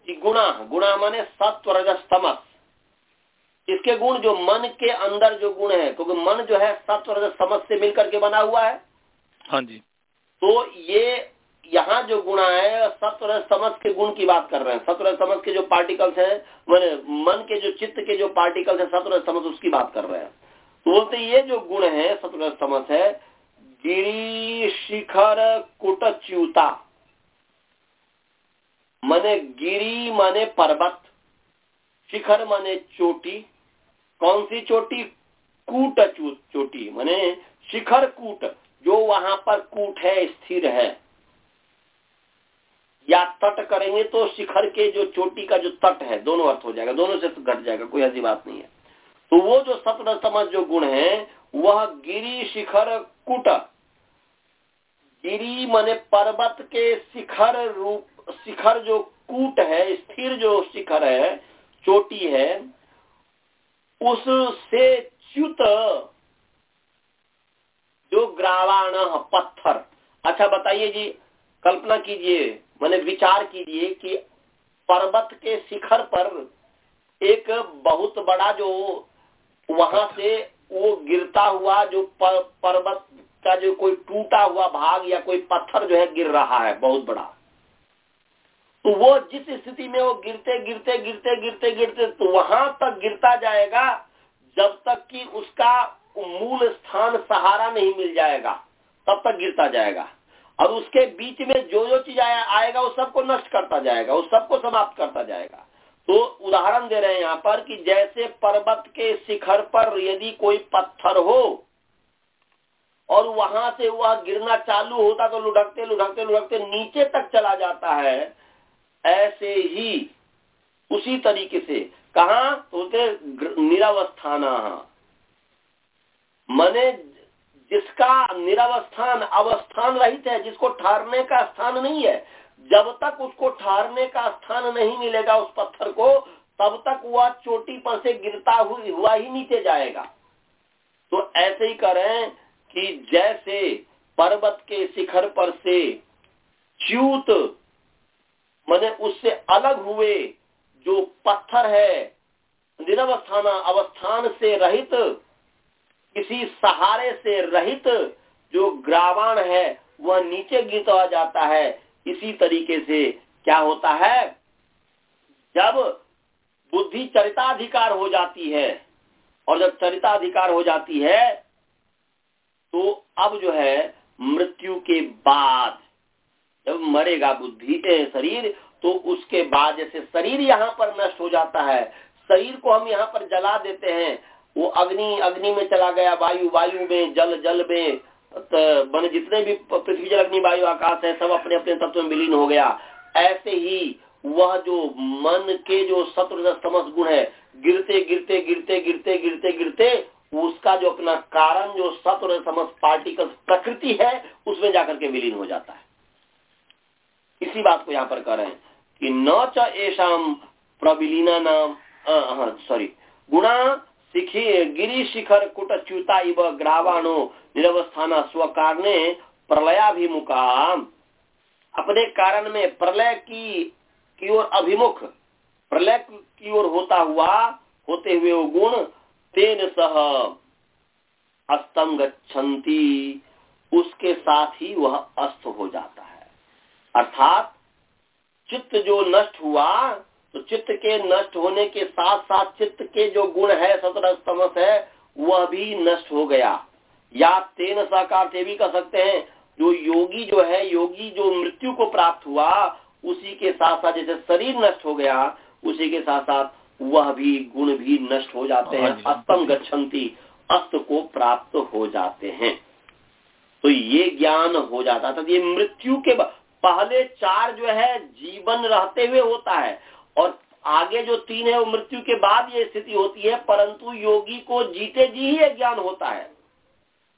कि गुणा गुणा माने सत्व रजस तमस। इसके गुण जो मन के अंदर जो गुण है क्योंकि मन जो है सत्व रजस तमस से मिलकर के बना हुआ है। हाँ जी। तो ये यहाँ जो गुणा है सत्व समझ के गुण की बात कर रहे हैं। सत्व समझ के जो पार्टिकल्स है मैंने मन के जो चित्त के जो पार्टिकल्स है सत्व समझ उसकी बात कर रहे हैं। तो बोलते ये जो गुण है सत्व समझ है गिरी शिखर कुटच्युता। मने गिरी, माने पर्वत, शिखर माने चोटी, कौन सी चोटी? कूट चोटी, माने शिखर कूट, जो वहाँ पर कूट है, स्थिर है। या तट करेंगे तो शिखर के जो चोटी का जो तट है, दोनों अर्थ हो जाएगा, दोनों से घट जाएगा, कोई ऐसी बात नहीं है। तो वो जो सत्र समझ जो गुण है, वह गिरी, शिखर, कूट। गिरी मने पर्वत के शिखर रूप शिखर जो कूट है, स्थिर जो शिखर है, चोटी है, उससे च्युत जो ग्रावाण पत्थर। अच्छा बताइए जी, कल्पना कीजिए, मैंने विचार कीजिए कि पर्वत के शिखर पर एक बहुत बड़ा जो वहाँ से वो गिरता हुआ जो पर्वत का जो कोई टूटा हुआ भाग या कोई पत्थर जो है, गिर रहा है, बहुत बड़ा। तो वो जिस स्थिति में वो गिरते गिरते गिरते गिरते गिरते तो वहाँ तक गिरता जाएगा, जब तक कि उसका मूल स्थान सहारा नहीं मिल जाएगा, तब तक गिरता जाएगा। और उसके बीच में जो जो चीज़ आएगा, वो सबको नष्ट करता जाएगा, वो सबको समाप्त करता जाएगा। तो उदाहरण दे रहे हैं यहाँ पर कि जैसे पर्वत के शिखर पर यदि कोई पत्थर हो, और वहाँ से वह गिरना चालू होता तो लुढ़कते लुढ़कते लुढ़कते नीचे तक चला जाता है ऐसे ही, उसी तरीके से, कहा तो निरावस्थाना। मने, जिसका निरावस्थान अवस्थान रहित है, जिसको ठहरने का स्थान नहीं है, जब तक उसको ठहरने का स्थान नहीं मिलेगा उस पत्थर को, तब तक वह चोटी पर से गिरता हुआ ही नीचे जाएगा। तो ऐसे ही करें कि जैसे पर्वत के शिखर पर से च्यूत मैंने उससे अलग हुए जो पत्थर है, निरवस्थान अवस्थान से रहित, किसी सहारे से रहित जो ग्रावाण है, वह नीचे गिरता जाता है। इसी तरीके से क्या होता है? जब बुद्धि चरिताधिकार हो जाती है, और जब चरिताधिकार हो जाती है तो अब जो है, मृत्यु के बाद जब मरेगा बुद्धि शरीर तो उसके बाद जैसे शरीर यहाँ पर नष्ट हो जाता है, शरीर को हम यहाँ पर जला देते हैं। वो अग्नि अग्नि में चला गया, वायु वायु में, जल जल में मन जितने भी पृथ्वी जल अग्नि, वायु, आकाश है, सब अपने अपने तत्व में विलीन हो गया। ऐसे ही वह जो मन के जो शत्रु समस्त गुण है, गिरते गिरते गिरते गिरते गिरते गिरते, उसका जो अपना कारण, जो सत्र समस्त पार्टिकल प्रकृति है, उसमें जाकर के विलीन हो जाता है। इसी बात को यहाँ पर कह रहे हैं कि न च एशाम प्रविलीना नाम सॉरी गुणा शिखी गिरी शिखर कुटच्युता इव ग्रावाणो निरवस्थाना स्व कारणे प्रलयाभिमुखा अपने कारण में प्रलय की की ओर अभिमुख, प्रलय की ओर होता हुआ, होते हुए वो गुण, तेन सह अस्तम गच्छन्ति उसके साथ ही वह अस्त हो जाता है। अर्थात चित्त जो नष्ट हुआ तो चित्त के नष्ट होने के साथ साथ चित्त के जो गुण है सतर तमस है वह भी नष्ट हो गया। या तेन साकार से भी कह सकते हैं जो योगी जो है योगी जो मृत्यु को प्राप्त हुआ उसी के साथ साथ जैसे शरीर नष्ट हो गया उसी के साथ साथ वह भी गुण भी नष्ट हो जाते हैं हाँ अस्तम गच्छन्ति अस्त को प्राप्त हो जाते हैं। तो ये ज्ञान हो जाता था ये मृत्यु के पहले चार जो है जीवन रहते हुए होता है और आगे जो तीन है वो मृत्यु के बाद ये स्थिति होती है, परंतु योगी को जीते जी ही ये ज्ञान होता है।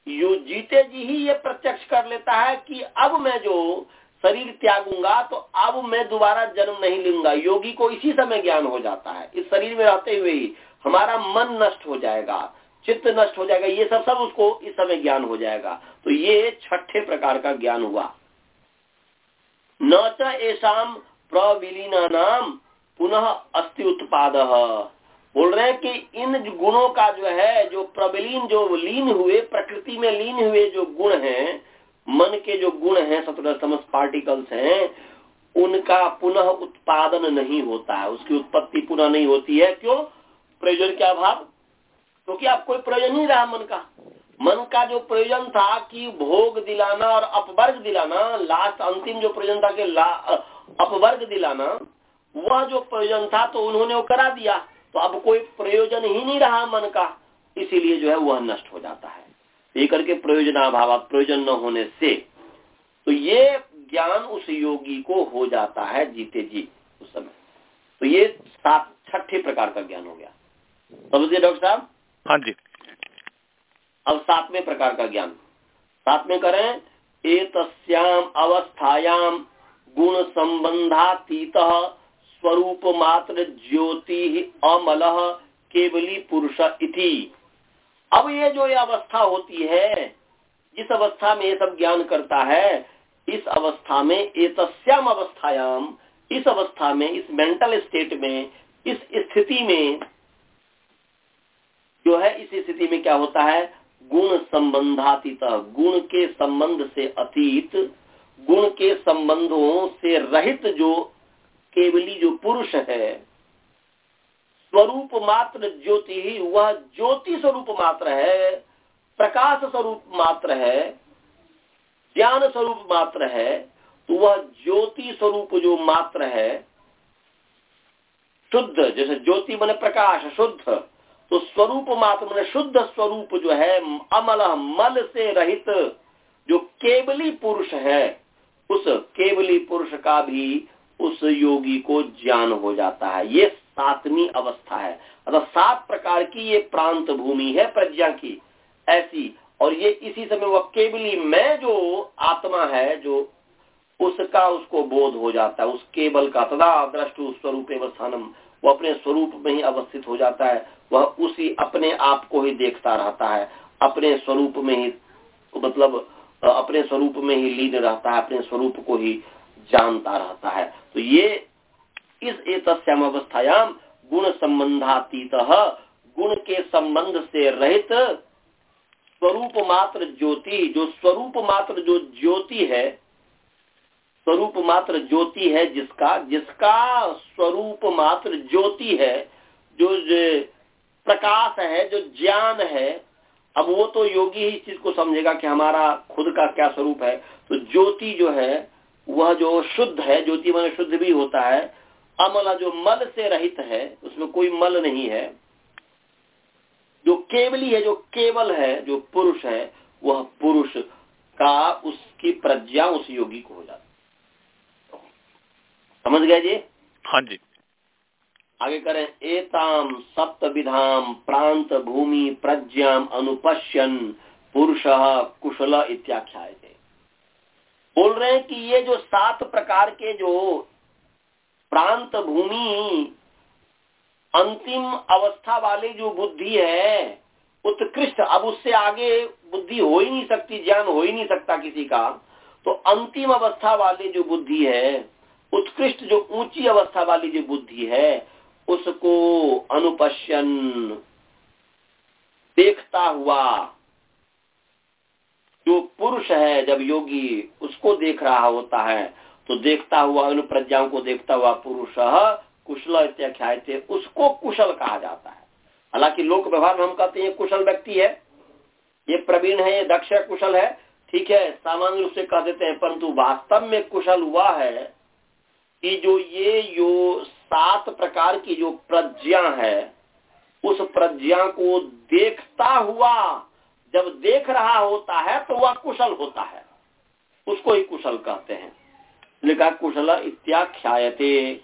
यो जीते जी ही ये प्रत्यक्ष कर लेता है कि अब मैं जो शरीर त्यागूँगा तो अब मैं दोबारा जन्म नहीं लूँगा। योगी को इसी समय ज्ञान हो जाता है। इस शरीर में रहते हुए ही हमारा मन नष्ट हो जाएगा, चित्त नष्ट हो जाएगा, ये सब सब उसको इस समय ज्ञान हो जाएगा। तो ये छठे प्रकार का ज्ञान हुआ। न ऐसा प्रविलीना नाम पुनः अस्थि उत्पाद। बोल रहे हैं कि इन गुणों का जो है, जो प्रबलीन जो लीन हुए, प्रकृति में लीन हुए जो गुण हैं, मन के जो गुण हैं सत्रह पार्टिकल्स हैं, उनका पुनः उत्पादन नहीं होता है। उसकी उत्पत्ति पुनः नहीं होती है। क्यों? प्रयोजन के अभाव क्योंकि अब कोई प्रयोजन नहीं रहा मन का। मन का जो प्रयोजन था कि भोग दिलाना और अपवर्ग दिलाना लास्ट अंतिम जो प्रयोजन था कि अपवर्ग दिलाना, वह जो प्रयोजन था तो उन्होंने वो करा दिया। तो अब कोई प्रयोजन ही नहीं रहा मन का, इसीलिए जो है वह नष्ट हो जाता है। ये करके प्रयोजनाभाव प्रयोजन न होने से तो ये ज्ञान उस योगी को हो जाता है जीते जी उस समय। तो ये सात छठे प्रकार का ज्ञान हो गया। समझिए डॉक्टर साहब? हाँ जी। अब सातवें प्रकार का ज्ञान। सातवें करें एक अवस्थायाम गुण संबंधातीत स्वरूप मात्र ज्योति अमल केवली पुरुष इति। अब ये जो ये अवस्था होती है, जिस अवस्था में ये सब ज्ञान करता है, इस अवस्था में एतस्याम अवस्थायाम इस अवस्था में, इस मेंटल स्टेट में, इस स्थिति में, जो है, इस स्थिति में क्या होता है? गुण संबंधातीत, गुण के संबंध से अतीत, गुण के संबंधों से रहित जो केवली जो पुरुष है, स्वरूप मात्र ज्योति ही, वह ज्योति स्वरूप मात्र है, प्रकाश स्वरूप मात्र है, ज्ञान स्वरूप मात्र है तो वह ज्योति स्वरूप जो मात्र है, शुद्ध, जैसे ज्योति मन प्रकाश, शुद्ध। तो स्वरूप मात्र मन शुद्ध स्वरूप जो है, अमल मल से रहित जो केवली पुरुष है, उस केवली पुरुष का भी उस योगी को ज्ञान हो जाता है। ये सातवीं अवस्था है। अर्थात सात प्रकार की ये प्रांत भूमि है प्रज्ञा की। ऐसी, और ये इसी समय वह केवली मैं जो आत्मा है, जो उसका उसको बोध हो जाता है, उस केवल का तदा दृष्टु स्वरूप स्थानम। वो अपने स्वरूप में ही अवस्थित हो जाता है। वह उसी अपने आप को ही देखता रहता है। अपने स्वरूप में ही मतलब अपने स्वरूप में ही लीन रहता है, अपने स्वरूप को ही जानता रहता है। तो ये इस एतस्याम अवस्थायाम गुण संबंधातीत, गुण के संबंध से रहित स्वरूप मात्र ज्योति, जो स्वरूप मात्र जो ज्योति है स्वरूप मात्र ज्योति है जिसका जिसका स्वरूप मात्र ज्योति है, जो प्रकाश है, जो ज्ञान है, अब वो तो योगी ही चीज़ को समझेगा कि हमारा खुद का क्या स्वरूप है। तो ज्योति जो है, वह जो शुद्ध है, ज्योति मन शुद्ध भी होता है, अमल जो मल से रहित है, उसमें कोई मल नहीं है। जो केवली है, जो केवल है, जो पुरुष है, वह पुरुष का उसकी प्रज्ञा उस योगी को हो जाती समझ गए जी? हाँ जी। आगे करें एताम सप्त विधाम प्रांत भूमि प्रज्ञाम अनुपश्यन पुरुष कुशल इत्याख्याय थे बोल रहे हैं कि ये जो सात प्रकार के जो प्रांत भूमि अंतिम अवस्था वाली जो बुद्धि है उत्कृष्ट अब उससे आगे बुद्धि हो ही नहीं सकती ज्ञान हो ही नहीं सकता किसी का तो अंतिम अवस्था वाली जो बुद्धि है उत्कृष्ट जो ऊँची अवस्था वाली जो बुद्धि है, उसको अनुपश्यन देखता हुआ जो पुरुष है, जब योगी उसको देख रहा होता है तो देखता हुआ उन प्रज्ञाओं को देखता हुआ पुरुष कुशल इत्याख्याय थे, उसको कुशल कहा जाता है। हालाँकि लोक व्यवहार में हम कहते हैं कुशल व्यक्ति है, ये प्रवीण है, ये दक्ष कुशल है, ठीक है, सामान्य रूप से कह देते हैं, परंतु वास्तव में कुशल हुआ है कि जो ये जो सात प्रकार की जो प्रज्ञा है, उस प्रज्ञा को देखता हुआ, जब देख रहा होता है तो वह कुशल होता है। उसको ही कुशल कहते हैं। लिखा, कुशल इत्याख्यायते।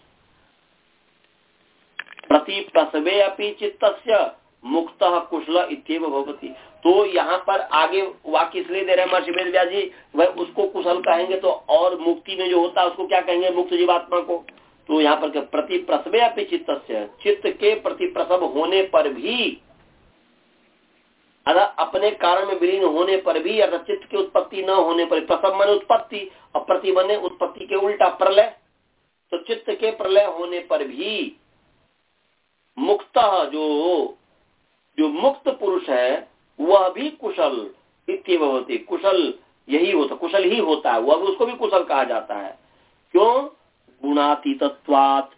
प्रति प्रसवे अपनी चित्त मुक्त कुशल इतव भवती। तो यहाँ पर आगे वाक्य इसलिए दे रहे हैं महर्षि वेद जी, वह उसको कुशल कहेंगे तो और मुक्ति में जो होता है उसको क्या कहेंगे मुक्त जीवात्मा को? तो यहाँ पर प्रति प्रसवे अपनी चित्त चित्त के प्रति प्रसव होने पर भी अगर अपने कारण में विलीन होने पर भी अगर चित्त की उत्पत्ति न होने पर प्रसव मन उत्पत्ति और प्रति मन उत्पत्ति के उल्टा प्रलय। तो चित्त के प्रलय होने पर भी मुक्त जो जो मुक्त पुरुष है वह भी कुशल इतवती कुशल यही होता, कुशल ही होता है, वह उसको भी कुशल कहा जाता है। क्यों? गुणातीतत्वात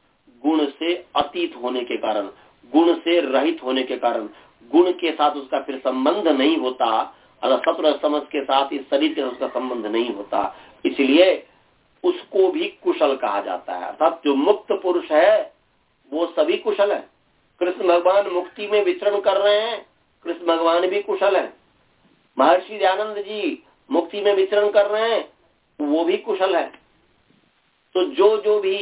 गुण से अतीत होने के कारण, गुण से रहित होने के कारण। गुण के साथ उसका फिर संबंध नहीं होता अगर सत्र समझ के साथ इस शरीर के साथ उसका संबंध नहीं होता। इसलिए उसको भी कुशल कहा जाता है। अर्थात जो मुक्त पुरुष है, वो सभी कुशल है। कृष्ण भगवान मुक्ति में विचरण कर रहे हैं। कृष्ण भगवान भी कुशल है। महर्षि दयानंद जी मुक्ति में विचरण कर रहे हैं वो भी कुशल है। तो जो जो भी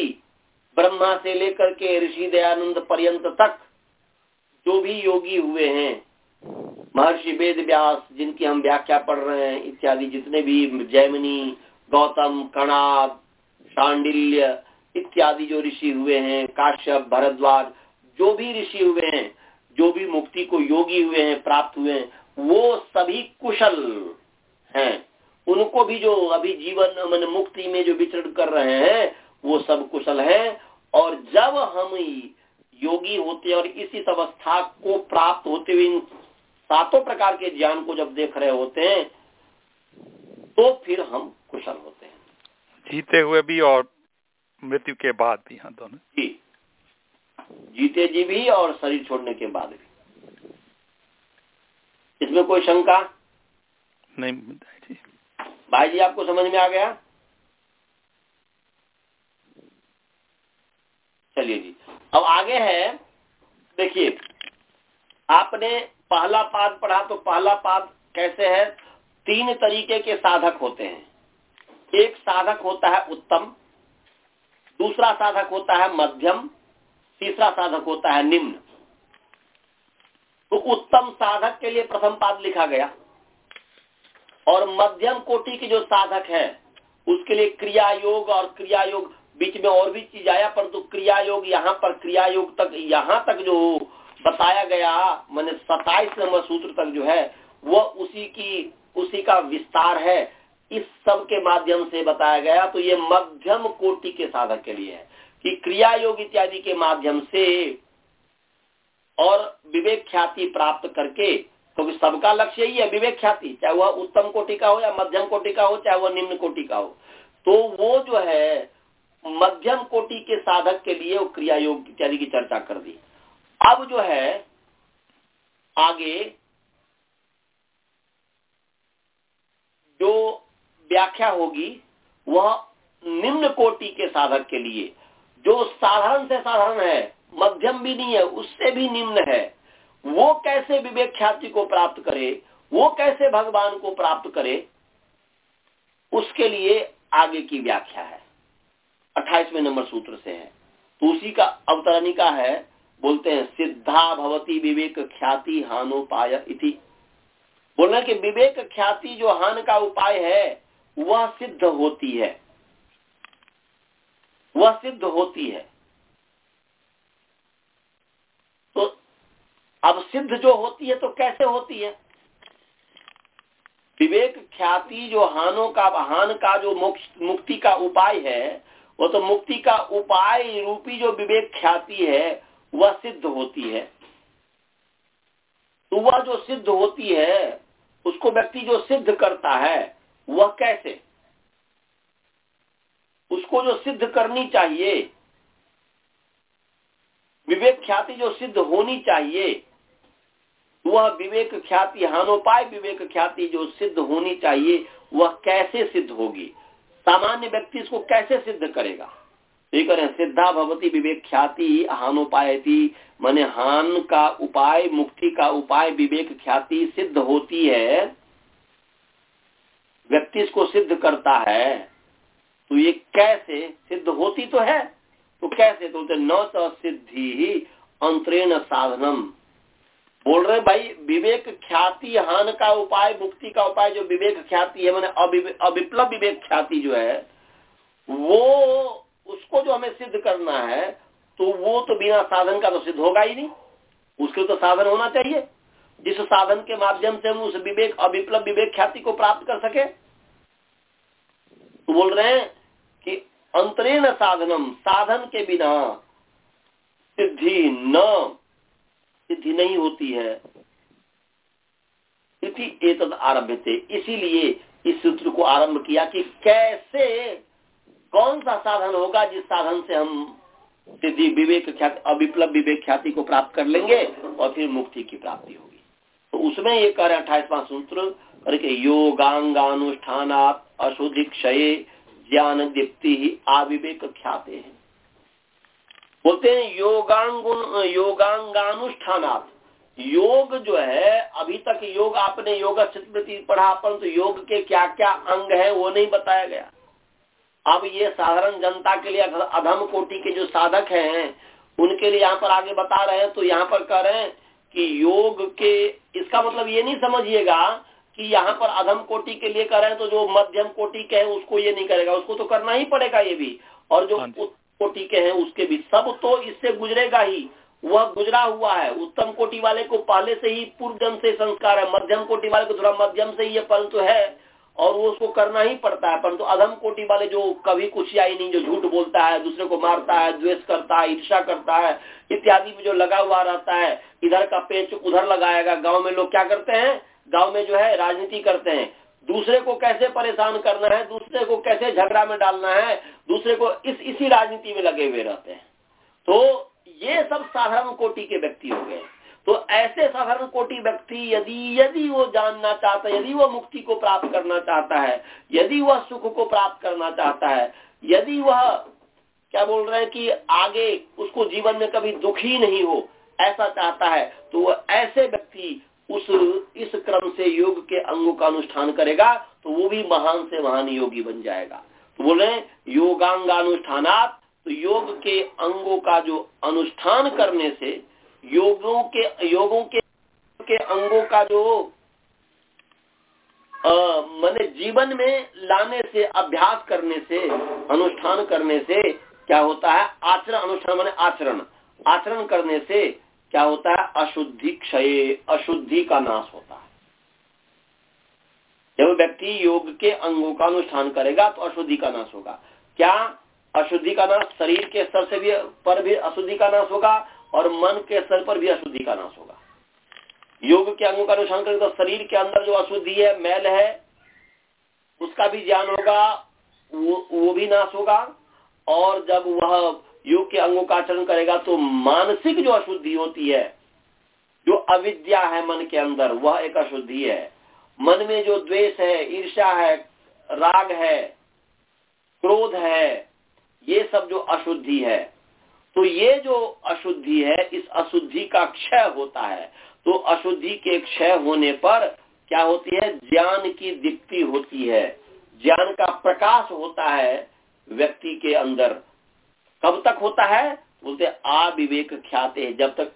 ब्रह्मा से लेकर के ऋषि दयानंद पर्यंत तक जो भी योगी हुए हैं, महर्षि वेद व्यास जिनकी हम व्याख्या पढ़ रहे हैं, इत्यादि जितने भी जैमिनी, गौतम, कणाद, शांडिल्य, इत्यादि जो ऋषि हुए हैं, काश्यप, भरद्वाज, जो भी ऋषि हुए हैं जो भी मुक्ति को योगी हुए हैं प्राप्त हुए हैं वो सभी कुशल हैं। उनको भी जो अभी जीवन मन मुक्ति में जो विचरण कर रहे हैं वो सब कुशल हैं। और जब हम योगी होते और इसी अवस्था को प्राप्त होते हुए इन सातों प्रकार के ज्ञान को जब देख रहे होते हैं तो फिर हम कुशल होते हैं। जीते हुए भी और मृत्यु के बाद भी हाँ दोनों। जी। जीते जी भी और शरीर छोड़ने के बाद भी। इसमें कोई शंका? नहीं जी। भाई जी आपको समझ में आ गया? चलिए जी। अब आगे है देखिए आपने पहला पाद पढ़ा तो पहला पाद कैसे है? तीन तरीके के साधक होते हैं। एक साधक होता है उत्तम दूसरा साधक होता है मध्यम तीसरा साधक होता है निम्न। तो उत्तम साधक के लिए प्रथम पाद लिखा गया। और मध्यम कोटि के जो साधक है, उसके लिए क्रिया योग और क्रिया योग बीच में और भी चीज़ आया, परंतु तो क्रिया योग यहाँ पर क्रिया योग तक, यहाँ तक जो बताया गया, मैंने सताइस नंबर सूत्र तक जो है वह उसी की, उसी का विस्तार है। इस सब के माध्यम से बताया गया तो ये मध्यम कोटि के साधक के लिए है। कि क्रिया योग इत्यादि के माध्यम से और विवेक ख्याति प्राप्त करके, क्योंकि तो सबका लक्ष्य यही है विवेक ख्याति, चाहे वह उत्तम कोटि का हो या मध्यम कोटि का हो, चाहे वह निम्न कोटि का हो। तो वो जो है, मध्यम कोटि के साधक के लिए वो क्रिया योग इत्यादि की चर्चा कर दी। अब जो है, आगे जो व्याख्या होगी, वह निम्न कोटि के साधक के लिए। जो साधारण से साधारण है, मध्यम भी नहीं है, उससे भी निम्न है, वो कैसे विवेक ख्याति को प्राप्त करे, वो कैसे भगवान को प्राप्त करे, उसके लिए आगे की व्याख्या है। अट्ठाईसवें नंबर सूत्र से है। तो उसी का अवतरणिका है, बोलते हैं, सिद्धा भवती विवेक ख्याति हानोपाय इति। बोलना कि विवेक ख्याति जो हान का उपाय है, वह सिद्ध होती है। वह सिद्ध होती है। तो अब सिद्ध जो होती है तो कैसे होती है? विवेक ख्याति जो हानों का, हान का जो मुक्ति का उपाय है, वो तो मुक्ति का उपाय रूपी जो विवेक ख्याति है, वह सिद्ध होती है। तो वह जो सिद्ध होती है, उसको व्यक्ति जो सिद्ध करता है, वह कैसे? उसको जो सिद्ध करनी चाहिए, विवेक ख्याति जो सिद्ध होनी चाहिए, वह विवेक ख्याति हानोपाय विवेक ख्याति जो सिद्ध होनी चाहिए, वह कैसे सिद्ध होगी? सामान्य व्यक्ति इसको कैसे सिद्ध करेगा? ये करें सिद्धा भगवती विवेक ख्याति हानोपाय माने हान का उपाय, मुक्ति का उपाय विवेक ख्याति सिद्ध होती है, व्यक्ति इसको सिद्ध करता है तो ये कैसे सिद्ध होती तो है? तो कैसे? तो न तो सिद्धि ही अंतरेण साधनम। बोल रहे भाई, विवेक ख्याति हान का उपाय, मुक्ति का उपाय जो विवेक ख्याति है, मैंने अविप्लव विवेक ख्याति जो है, वो, उसको जो हमें सिद्ध करना है तो वो तो बिना साधन का तो सिद्ध होगा ही नहीं। उसके तो साधन होना चाहिए। जिस साधन के माध्यम से हम उस विवेक, अविप्लव विवेक ख्याति को प्राप्त कर सके। तो बोल रहे हैं कि अंतरेण साधनम, साधन के बिना सिद्धि न, सिद्धि नहीं होती है। इति आरभ्य थे इसीलिए इस सूत्र को आरंभ किया कि कैसे, कौन सा साधन होगा जिस साधन से हम सिद्धि विवेक ख्याति, अविप्लव विवेक ख्याति को प्राप्त कर लेंगे और फिर मुक्ति की प्राप्ति होगी। तो उसमें ये कह रहे अट्ठाईसवा सूत्र करके योगांगानुष्ठान अशुद्धि क्षय ज्ञान दीप्ति ही आविवेक ख्याते हैं। बोलते हैं योगांगुन योगांगानुष्ठान योग जो है, अभी तक योग आपने योग चित्रवृत्ति पढ़ा, परंतु तो योग के क्या क्या अंग है, वो नहीं बताया गया। अब ये साधारण जनता के लिए अधम कोटि के जो साधक हैं, उनके लिए यहाँ पर आगे बता रहे हैं तो यहाँ पर कह रहे हैं कि योग के, इसका मतलब ये नहीं समझिएगा कि यहाँ पर अधम कोटि के लिए कर रहे हैं तो जो मध्यम कोटि के हैं उसको ये नहीं करेगा। उसको तो करना ही पड़ेगा ये भी। और जो हाँ कोटि के हैं उसके भी। सब तो इससे गुजरेगा ही। वह गुजरा हुआ है। उत्तम कोटि वाले को पहले से ही पूर्व जन्म से संस्कार है। मध्यम कोटि वाले को थोड़ा मध्यम से ही है परंतु है और वो उसको करना ही पड़ता है। परंतु अधम कोटि वाले जो कभी कुछ आई नहीं जो झूठ बोलता है दूसरे को मारता है द्वेष करता है ईर्षा करता है इत्यादि में जो लगा हुआ रहता है इधर का पेच उधर लगाएगा। गाँव में लोग क्या करते हैं? गाँव में जो है राजनीति करते हैं। दूसरे को कैसे परेशान करना है, दूसरे को कैसे झगड़ा में डालना है, दूसरे को इस, इसी राजनीति में लगे हुए रहते हैं। तो ये सब साधारण कोटि के व्यक्ति हो गए। तो ऐसे साधारण कोटि व्यक्ति यदि यदि वो जानना चाहता है, यदि वो मुक्ति को प्राप्त करना चाहता है, यदि वह सुख को प्राप्त करना चाहता है, यदि वह, क्या बोल रहे हैं कि आगे उसको जीवन में कभी दुखी नहीं हो, ऐसा चाहता है तो वह ऐसे व्यक्ति उस, इस क्रम से योग के अंगों का अनुष्ठान करेगा तो वो भी महान से महान योगी बन जाएगा। तो बोले योगांगानुष्ठानात तो योग के अंगों का जो अनुष्ठान करने से योगों के योगों के के अंगों का जो मैंने जीवन में लाने से, अभ्यास करने से, अनुष्ठान करने से क्या होता है? आचरण, अनुष्ठान मैंने आचरण। आचरण करने से क्या होता है? अशुद्धि क्षय अशुद्धि का नाश होता है। जब व्यक्ति योग के अंगों का अनुष्ठान करेगा तो अशुद्धि का नाश होगा। क्या अशुद्धि का नाश? शरीर के स्तर से भी पर भी अशुद्धि का नाश होगा और मन के स्तर पर भी अशुद्धि का नाश होगा। योग के अंगों का अनुष्ठान करेगा तो शरीर के अंदर जो अशुद्धि है मैल है उसका भी ज्ञान होगा वो, वो भी नाश होगा। और जब वह योग के अंगों का आचरण करेगा तो मानसिक जो अशुद्धि होती है, जो अविद्या है मन के अंदर, वह एक अशुद्धि है। मन में जो द्वेष है ईर्षा है, राग है, क्रोध है, ये सब जो अशुद्धि है तो ये जो अशुद्धि है, इस अशुद्धि का क्षय होता है। तो अशुद्धि के क्षय होने पर क्या होती है? ज्ञान की दीप्ति होती है। ज्ञान का प्रकाश होता है व्यक्ति के अंदर। कब तक होता है? बोलते अविवेक ख्याति। जब तक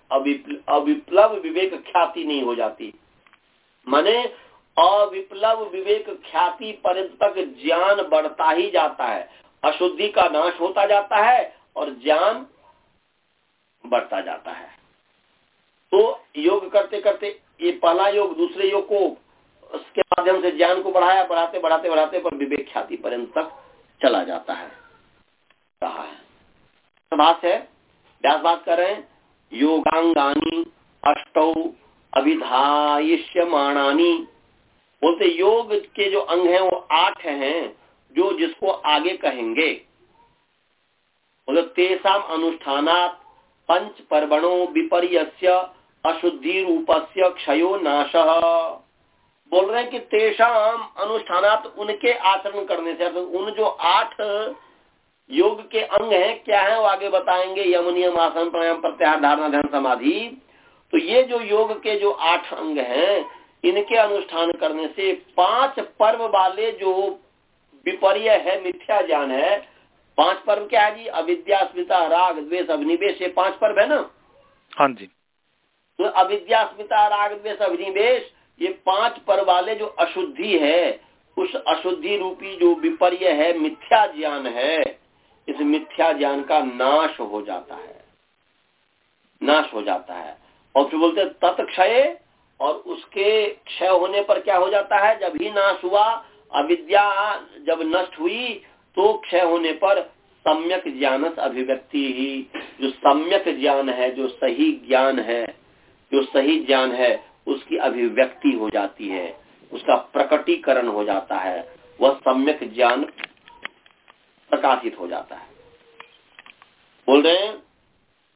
अविप्लव विवेक ख्याति नहीं हो जाती। माने अविप्लव विवेक ख्याति पर्यंत तक ज्ञान बढ़ता ही जाता है। अशुद्धि का नाश होता जाता है और ज्ञान बढ़ता जाता है। तो योग करते करते, ये पहला योग, दूसरे योग को उसके माध्यम से ज्ञान को बढ़ाया, बढ़ाते बढ़ाते बढ़ाते पर विवेक ख्याति पर्यंत तक चला जाता है। समास है, व्यास बात कर रहे हैं, योगांगानी अष्टौ अभिधायिष्यमाणानी। बोलते योग के जो अंग हैं, वो आठ हैं, जो जिसको आगे कहेंगे। बोले तेसाम अनुष्ठानात पंच पर्वणो विपर्य अशुद्धि रूपस्य क्षयो नाश। बोल रहे हैं कि तेषाम अनुष्ठानात उनके आचरण करने से उन जो आठ योग के अंग हैं क्या है वो आगे बताएँगे। यमुनियम आसन प्राणायाम प्रत्याहार धारणा ध्यान समाधि। तो ये जो योग के जो आठ अंग हैं इनके अनुष्ठान करने से पाँच पर्व वाले जो विपर्य है मिथ्या ज्ञान है पाँच पर्व क्या है जी? अविद्या स्मिता राग द्वेष अभिनिवेश ये पाँच पर्व है ना? हाँ जी। तो अविद्या स्मिता राग द्वेष अभिनिवेश ये पाँच पर्व वाले जो अशुद्धि है उस अशुद्धि रूपी जो विपर्य है मिथ्या ज्ञान है इस मिथ्या ज्ञान का नाश हो जाता है। नाश हो जाता है। और फिर बोलते तत्क्षय और उसके क्षय होने पर क्या हो जाता है? जब ही नाश हुआ, अविद्या जब नष्ट हुई तो क्षय होने पर सम्यक ज्ञान अभिव्यक्ति ही। जो सम्यक ज्ञान है, जो सही ज्ञान है, जो सही ज्ञान है, उसकी अभिव्यक्ति हो जाती है। उसका प्रकटीकरण हो जाता है। वह सम्यक ज्ञान प्रकाशित हो जाता है। बोल रहे हैं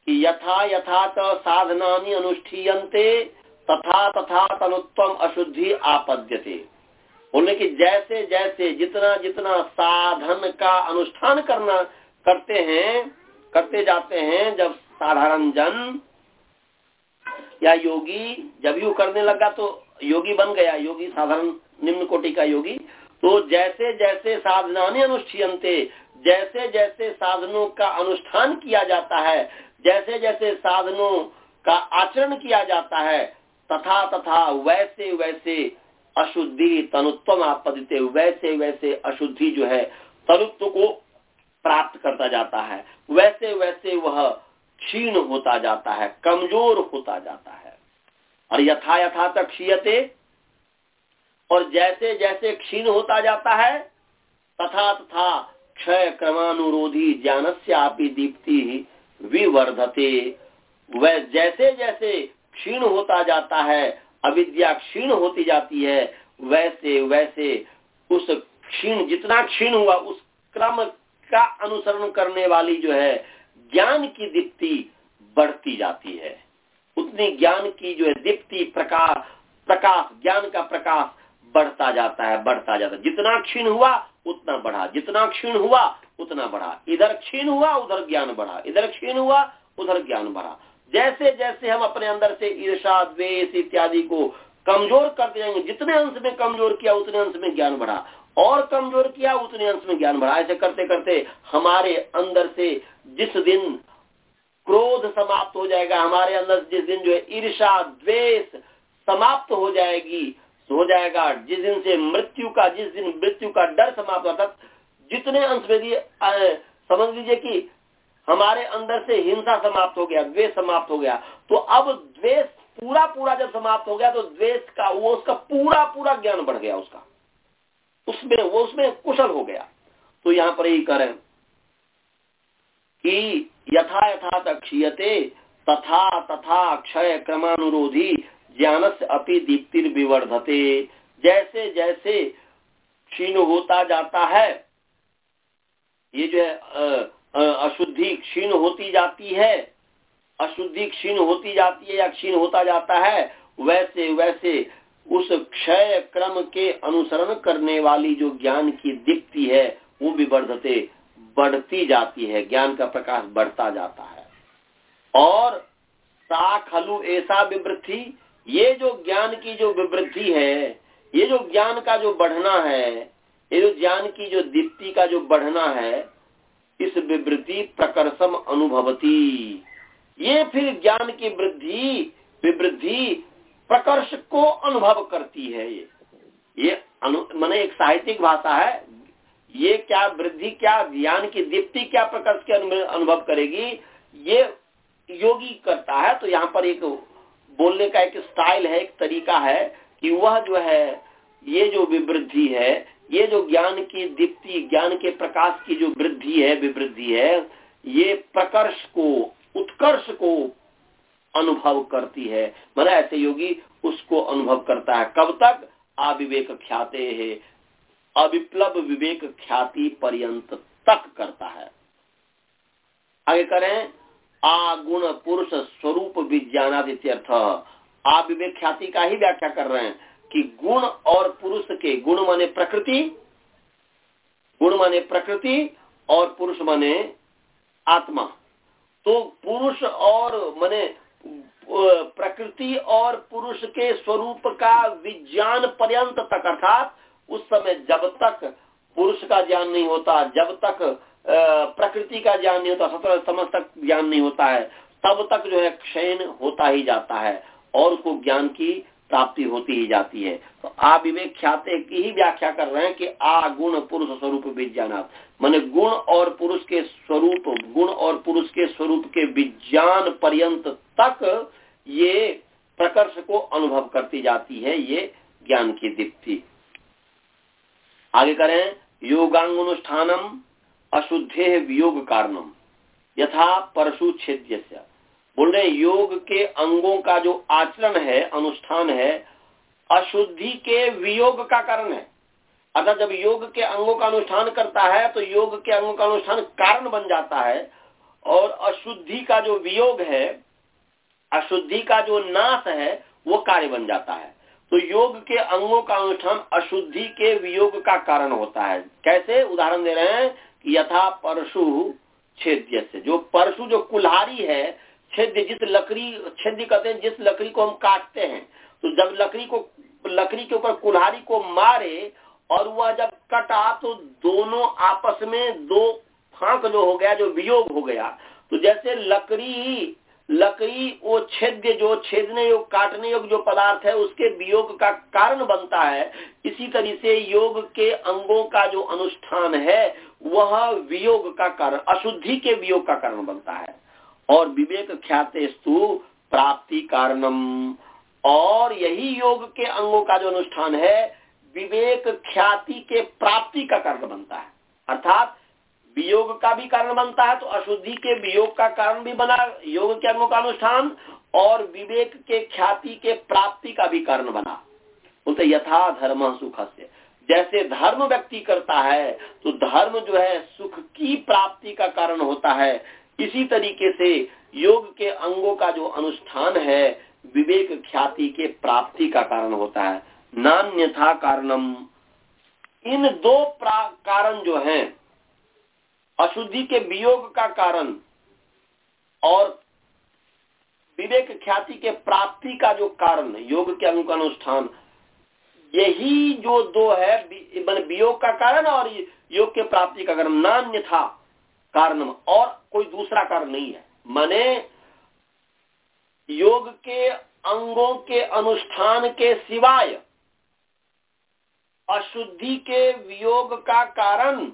कि यथा यथा साधना अनुष्ठीयते तथा तथा तनुत्तम अशुद्धि आपद्यते। बोलने की जैसे जैसे जितना जितना साधन का अनुष्ठान करना करते हैं, करते जाते हैं, जब साधारण जन या योगी जब यू करने लगा तो योगी बन गया, योगी साधारण निम्न कोटि का योगी तो जैसे जैसे साधनानी अनुष्ठियंते जैसे जैसे साधनों का अनुष्ठान किया जाता है, जैसे जैसे साधनों का आचरण किया जाता है, तथा तथा वैसे वैसे अशुद्धि तनुत्व आपदित वैसे वैसे अशुद्धि जो है तनुत्व को प्राप्त करता जाता है, वैसे वैसे वह क्षीण होता जाता है, कमज़ोर होता जाता है। और यथा यथा तक क्षीयते और जैसे जैसे क्षीण होता जाता है, तथा तथा क्षय क्रमानुरोधी ज्ञान से दीप्ति विवर्धते। वह जैसे जैसे क्षीण होता जाता है, अविद्या क्षीण होती जाती है, वैसे वैसे उस क्षीण, जितना क्षीण हुआ, उस क्रम का अनुसरण करने वाली जो है, ज्ञान की दीप्ति बढ़ती जाती है। उतनी ज्ञान की जो है, दीप्ति प्रकाश प्रकाश, ज्ञान का प्रकाश बढ़ता जाता है, बढ़ता जाता है। जितना क्षीण हुआ, उतना बढ़ा। जितना क्षीण हुआ, उतना बढ़ा। इधर क्षीण हुआ, उधर ज्ञान बढ़ा। इधर क्षीण हुआ, उधर ज्ञान बढ़ा। जैसे जैसे हम अपने अंदर से ईर्षा, द्वेष इत्यादि को कमज़ोर करते जाएँगे, जितने अंश में कमज़ोर किया, उतने अंश में ज्ञान बढ़ा। और कमज़ोर किया, उतने अंश में ज्ञान बढ़ा। ऐसे करते करते हमारे अंदर से जिस दिन क्रोध समाप्त हो जाएगा, हमारे अंदर जिस दिन जो है ईर्षा, द्वेष समाप्त हो जाएगी हो जाएगा। जिस दिन से मृत्यु का, जिस दिन मृत्यु का डर समाप्त होता, जितने अंश में समझ लीजिए कि हमारे अंदर से हिंसा समाप्त हो गया, द्वेष समाप्त हो गया तो अब द्वेष पूरा पूरा जब समाप्त हो गया तो द्वेष का, वो उसका पूरा पूरा ज्ञान बढ़ गया उसका। उसमें, वो उसमें कुशल हो गया। तो यहाँ पर यही करें कि यथा यथा क्षीयते तथा तथा क्षय क्रमानुरोधी ज्ञान से अपी दीप्तिर विवर्धते। जैसे जैसे क्षीण होता जाता है, ये जो है अशुद्धि क्षीण होती जाती है, अशुद्धि क्षीण होती जाती है या क्षीण होता जाता है, वैसे वैसे उस क्षय क्रम के अनुसरण करने वाली जो ज्ञान की दीप्ति है, वो भी बढ़ते जाती है, ज्ञान का प्रकाश बढ़ता जाता है। और सा खलु ऐसा विवृद्धि ये जो ज्ञान की जो विवृद्धि है, ये जो ज्ञान का जो बढ़ना है, ये जो ज्ञान की जो दीप्ति का जो बढ़ना है, इस विवृद्धि प्रकर्षम अनुभवती। ये फिर ज्ञान की वृद्धि, विवृद्धि प्रकर्ष को अनुभव करती है ये। ये मैंने एक साहित्यिक भाषा है, ये क्या वृद्धि, क्या ज्ञान की दीप्ति, क्या प्रकर्ष के अनुभव करेगी, ये योगी करता है तो यहाँ पर एक बोलने का एक स्टाइल है, एक तरीका है कि वह जो है, ये जो विवृद्धि है, ये जो ज्ञान की दीप्ति, ज्ञान के प्रकाश की जो वृद्धि है, विवृद्धि है, ये प्रकर्ष को, उत्कर्ष को अनुभव करती है। मतलब ऐसे योगी उसको अनुभव करता है। कब तक? अविवेक ख्याते है। अविप्लव विवेक ख्याति पर्यंत तक करता है। आगे करें। आगुण पुरुष स्वरूप विज्ञानादित्यर्थ। अविवेक ख्याति का ही व्याख्या कर रहे हैं कि गुण और पुरुष के गुण माने प्रकृति, गुण माने प्रकृति और पुरुष माने आत्मा। तो पुरुष और माने प्रकृति और पुरुष के स्वरूप का विज्ञान पर्यंत तक, अर्थात उस समय जब तक पुरुष का ज्ञान नहीं होता, जब तक प्रकृति का ज्ञान नहीं होता सत्र समझ तक ज्ञान नहीं होता है, तब तक जो है क्षयन होता ही जाता है, और उसको ज्ञान की प्राप्ति होती ही जाती है। तो आ विवेक ख्याते की ही व्याख्या कर रहे हैं कि आ गुण पुरुष स्वरूप विज्ञान मैंने गुण और पुरुष के स्वरूप, गुण और पुरुष के स्वरूप के विज्ञान पर्यंत तक ये प्रकर्ष को अनुभव करती जाती है, ये ज्ञान की दीप्ति। आगे करें, योगांगनुष्ठानम अशुद्धे वियोग कारणम यथा परशु छेद्य बोल रहे योग के अंगों का जो आचरण है, अनुष्ठान है, अशुद्धि के वियोग का कारण है। अगर जब योग के अंगों का अनुष्ठान करता है तो योग के अंगों का अनुष्ठान कारण बन जाता है। और अशुद्धि का जो वियोग है, अशुद्धि का जो नाश है, वो कार्य बन जाता है। तो योग के अंगों का अनुष्ठान अशुद्धि के वियोग का कारण होता है। कैसे? उदाहरण दे रहे हैं कि यथा परशु छेद्य से। जो परशु, जो कुल्हारी है, छेद्य, जिस लकड़ी, छेद्य कहते हैं, जिस लकड़ी को हम काटते हैं तो जब लकड़ी को, लकड़ी के ऊपर कुल्हारी को मारे और वह जब कटा तो दोनों आपस में दो फांक जो हो गया, जो वियोग हो गया। तो जैसे लकड़ी लकड़ी, वो छेद्य जो छेदने योग, काटने योग जो पदार्थ है, उसके वियोग का कारण बनता है। इसी तरह से योग के अंगों का जो अनुष्ठान है, वह वियोग का कारण, अशुद्धि के वियोग का कारण बनता है। और विवेक ख्याते स्तु प्राप्ति कारणम। और यही योग के अंगों का जो अनुष्ठान है, विवेक ख्याति के प्राप्ति का कारण बनता है। अर्थात वियोग का भी कारण बनता है तो अशुद्धि के वियोग का कारण भी बना, योग के अंगों का अनुष्ठान और विवेक के ख्याति के प्राप्ति का भी कारण बना। बोलते यथा धर्म सुख से जैसे धर्म व्यक्ति करता है तो धर्म जो है, सुख की प्राप्ति का कारण होता है। इसी तरीके से योग के अंगों का जो अनुष्ठान है, विवेक ख्याति के प्राप्ति का कारण होता है। नान्यथा कारणम। इन दो कारण जो हैं अशुद्धि के वियोग का कारण और विवेक ख्याति के प्राप्ति का जो कारण, योग के अनुष्ठान, यही जो दो है मान वियोग का कारण और योग के प्राप्ति का कारण, नान्य था कारण और कोई दूसरा कारण नहीं है। मने योग के अंगों के अनुष्ठान के सिवाय अशुद्धि के वियोग का कारण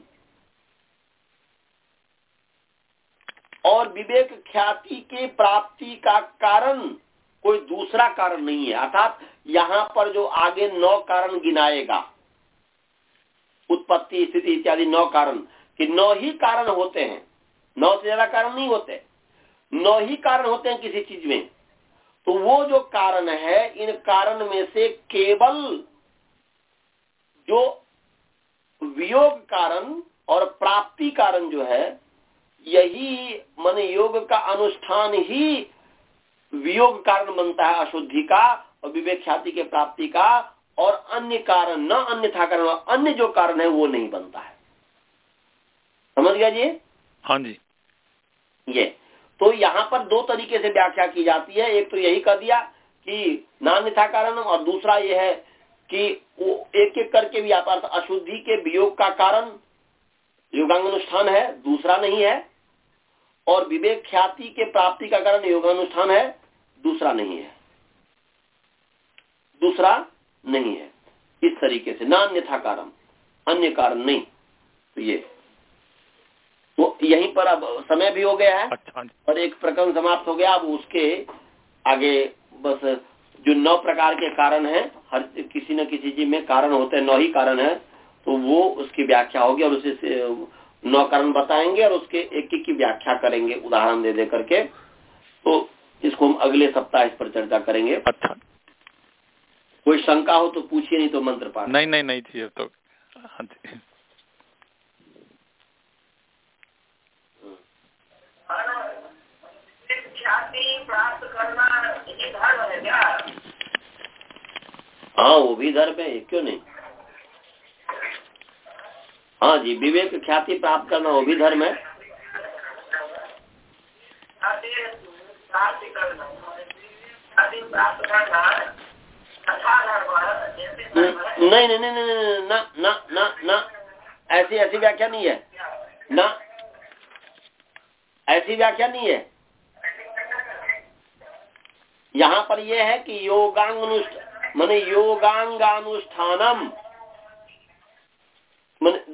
और विवेक ख्याति के प्राप्ति का कारण कोई दूसरा कारण नहीं है। अर्थात यहाँ पर जो आगे नौ कारण गिनाएगा, उत्पत्ति, स्थिति इत्यादि नौ कारण, कि नौ ही कारण होते हैं। नौ से ज़्यादा कारण नहीं होते। नौ ही कारण होते हैं किसी चीज़ में। तो वो जो कारण है, इन कारण में से केवल जो वियोग कारण और प्राप्ति कारण जो है यही मन योग का अनुष्ठान ही वियोग कारण बनता है अशुद्धि का और विवेक ख्याति के प्राप्ति का और अन्य कारण न अन्य था कारण अन्य जो कारण है वो नहीं बनता है। समझ गया जी? हाँ जी। ये। तो यहाँ पर दो तरीके से व्याख्या की जाती है। एक तो यही कर दिया कि नान्यथा कारण और दूसरा यह है कि वो एक एक करके भी है अशुद्धि के वियोग का कारण योगांगानुष्ठान है दूसरा नहीं है। और विवेक ख्याति के प्राप्ति का कारण योगानुष्ठान है दूसरा नहीं है। दूसरा नहीं है। इस तरीके से नान्यथा कारण अन्य कारण नहीं। तो ये। तो यहीं पर अब समय भी हो गया है अच्छा और एक प्रकरण समाप्त हो गया। अब उसके आगे बस जो नौ प्रकार के कारण हैं हर किसी न किसी चीज़ में कारण होते हैं नौ ही कारण है तो वो उसकी व्याख्या होगी और उसे नौ कारण बताएँगे और उसके एक एक की व्याख्या करेंगे उदाहरण दे दे करके। तो इसको हम अगले सप्ताह इस पर चर्चा करेंगे। अच्छा। कोई शंका हो तो पूछिए नहीं तो मंत्र पाठ। नहीं नहीं नहीं थी तो। हाँ जी। प्राप्त करना धर्म है क्या हाँ वो भी धर्म है क्यों नहीं? हाँ जी, विवेक ख्याति प्राप्त करना, वो भी धर्म है। नहीं नहीं नहीं नहीं ना ना ना ना, ऐसी ऐसी व्याख्या नहीं है। ना, ऐसी व्याख्या नहीं है। यहाँ पर यह है कि योगांग माने योगांगानुष्ठानम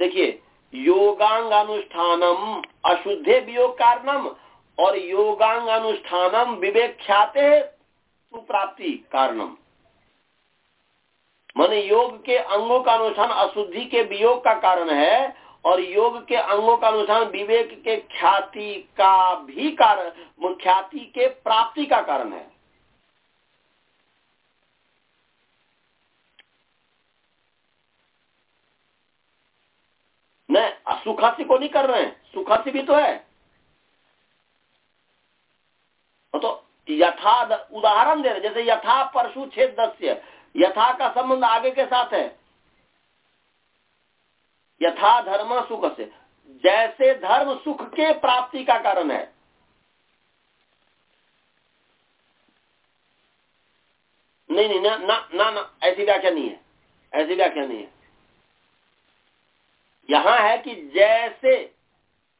देखिए, योगांगानुष्ठानम अशुद्धे वियोग कारणम और योगांग अनुष्ठानम विवेक ख्याते सुप्राप्ति कारणम। माने योग के अंगों का अनुष्ठान अशुद्धि के वियोग का कारण है और योग के अंगों का अनुष्ठान विवेक के ख्याति का भी कारण, ख्याति के प्राप्ति का कारण है। न सुखासी को नहीं कर रहे हैं। सुखासी भी तो है। तो यथा उदाहरण दे रहे जैसे यथा परशु छेद दस्य। यथा का संबंध आगे के साथ है। यथा धर्म सुख से। जैसे धर्म सुख के प्राप्ति का कारण है। नहीं नहीं ना ना ना, ना ऐसी व्याख्या नहीं है। ऐसी व्याख्या नहीं है। यहाँ है कि जैसे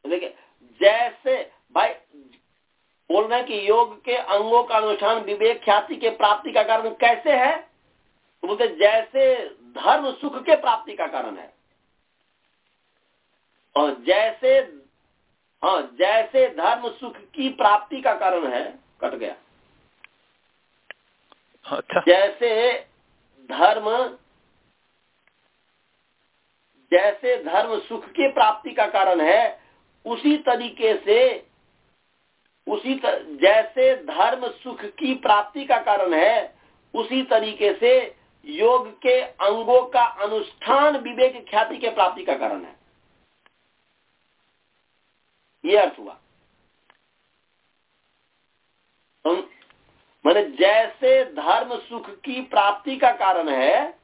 देखिए जैसे भाई बोल रहे हैं कि योग के अंगों का अनुष्ठान विवेक ख्याति के प्राप्ति का कारण कैसे है? तो बोलते जैसे धर्म सुख के प्राप्ति का कारण है। और जैसे हाँ जैसे धर्म सुख की प्राप्ति का कारण है कट गया। अच्छा। जैसे धर्म जैसे धर्म सुख की प्राप्ति का कारण है उसी तरीके से उसी तर, जैसे धर्म सुख की प्राप्ति का कारण है उसी तरीके से योग के अंगों का अनुष्ठान विवेक ख्याति के प्राप्ति का कारण है। यह अर्थ हुआ। मैंने जैसे धर्म सुख की प्राप्ति का कारण है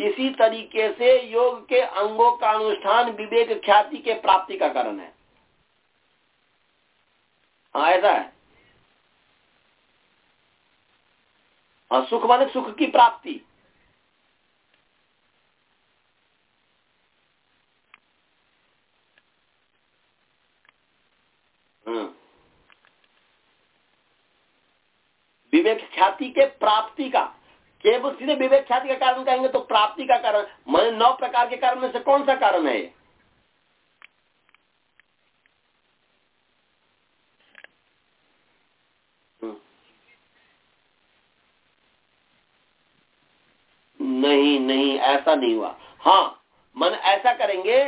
इसी तरीके से योग के अंगों का अनुष्ठान विवेक ख्याति के प्राप्ति का कारण है। हाँ ऐसा है। हाँ सुख माने सुख की प्राप्ति। हम्म। विवेक ख्याति के प्राप्ति का केवल सीधे विवेक ख्याति का कारण कहेंगे तो प्राप्ति का कारण मैंने नौ प्रकार के कारण में से कौन सा कारण है। नहीं नहीं ऐसा नहीं हुआ हाँ मन ऐसा करेंगे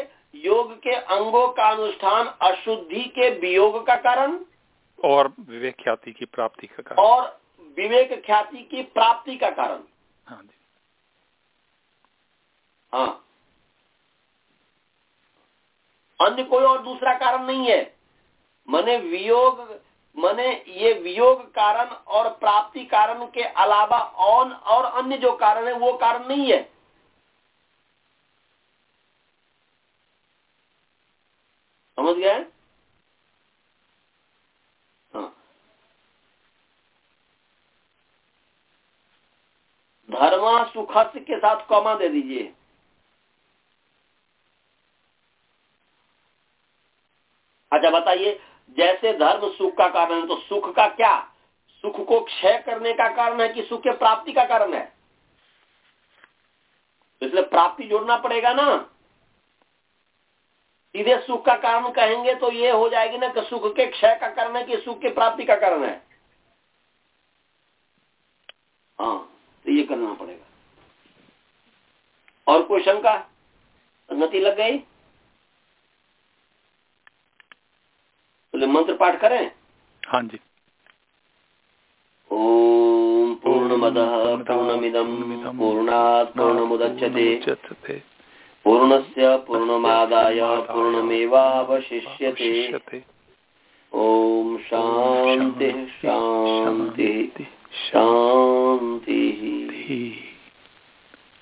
योग के अंगों का अनुष्ठान अशुद्धि के वियोग का कारण और विवेक ख्याति की प्राप्ति का कारण और विवेक ख्याति की प्राप्ति का कारण। हाँ जी। हाँ। अन्य कोई और दूसरा कारण नहीं है। मने वियोग मने ये वियोग कारण और प्राप्ति कारण के अलावा और और अन्य जो कारण है वो कारण नहीं है। समझ गए? धर्मा सुखस्य के साथ कॉमा दे दीजिए। अच्छा बताइए, जैसे धर्म सुख का कारण है तो सुख का क्या? सुख को क्षय करने का कारण है कि सुख के प्राप्ति का कारण है? इसलिए प्राप्ति जोड़ना पड़ेगा ना। सीधे सुख का कारण कहेंगे तो ये हो जाएगी ना कि सुख के क्षय का कारण है कि सुख के प्राप्ति का कारण है। हाँ। तो ये करना पड़ेगा। और कोई शंका? संगति लग गई? तो मंत्र पाठ करें? हाँ जी। ओम पूर्णमद पूर्णमिदम पूर्णात् पूर्णमुदच्यते पूर्णस्य पूर्णमादाय पूर्णमेवावशिष्यते। ओम शांति शांति शांति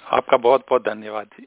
आपका बहुत बहुत धन्यवाद जी।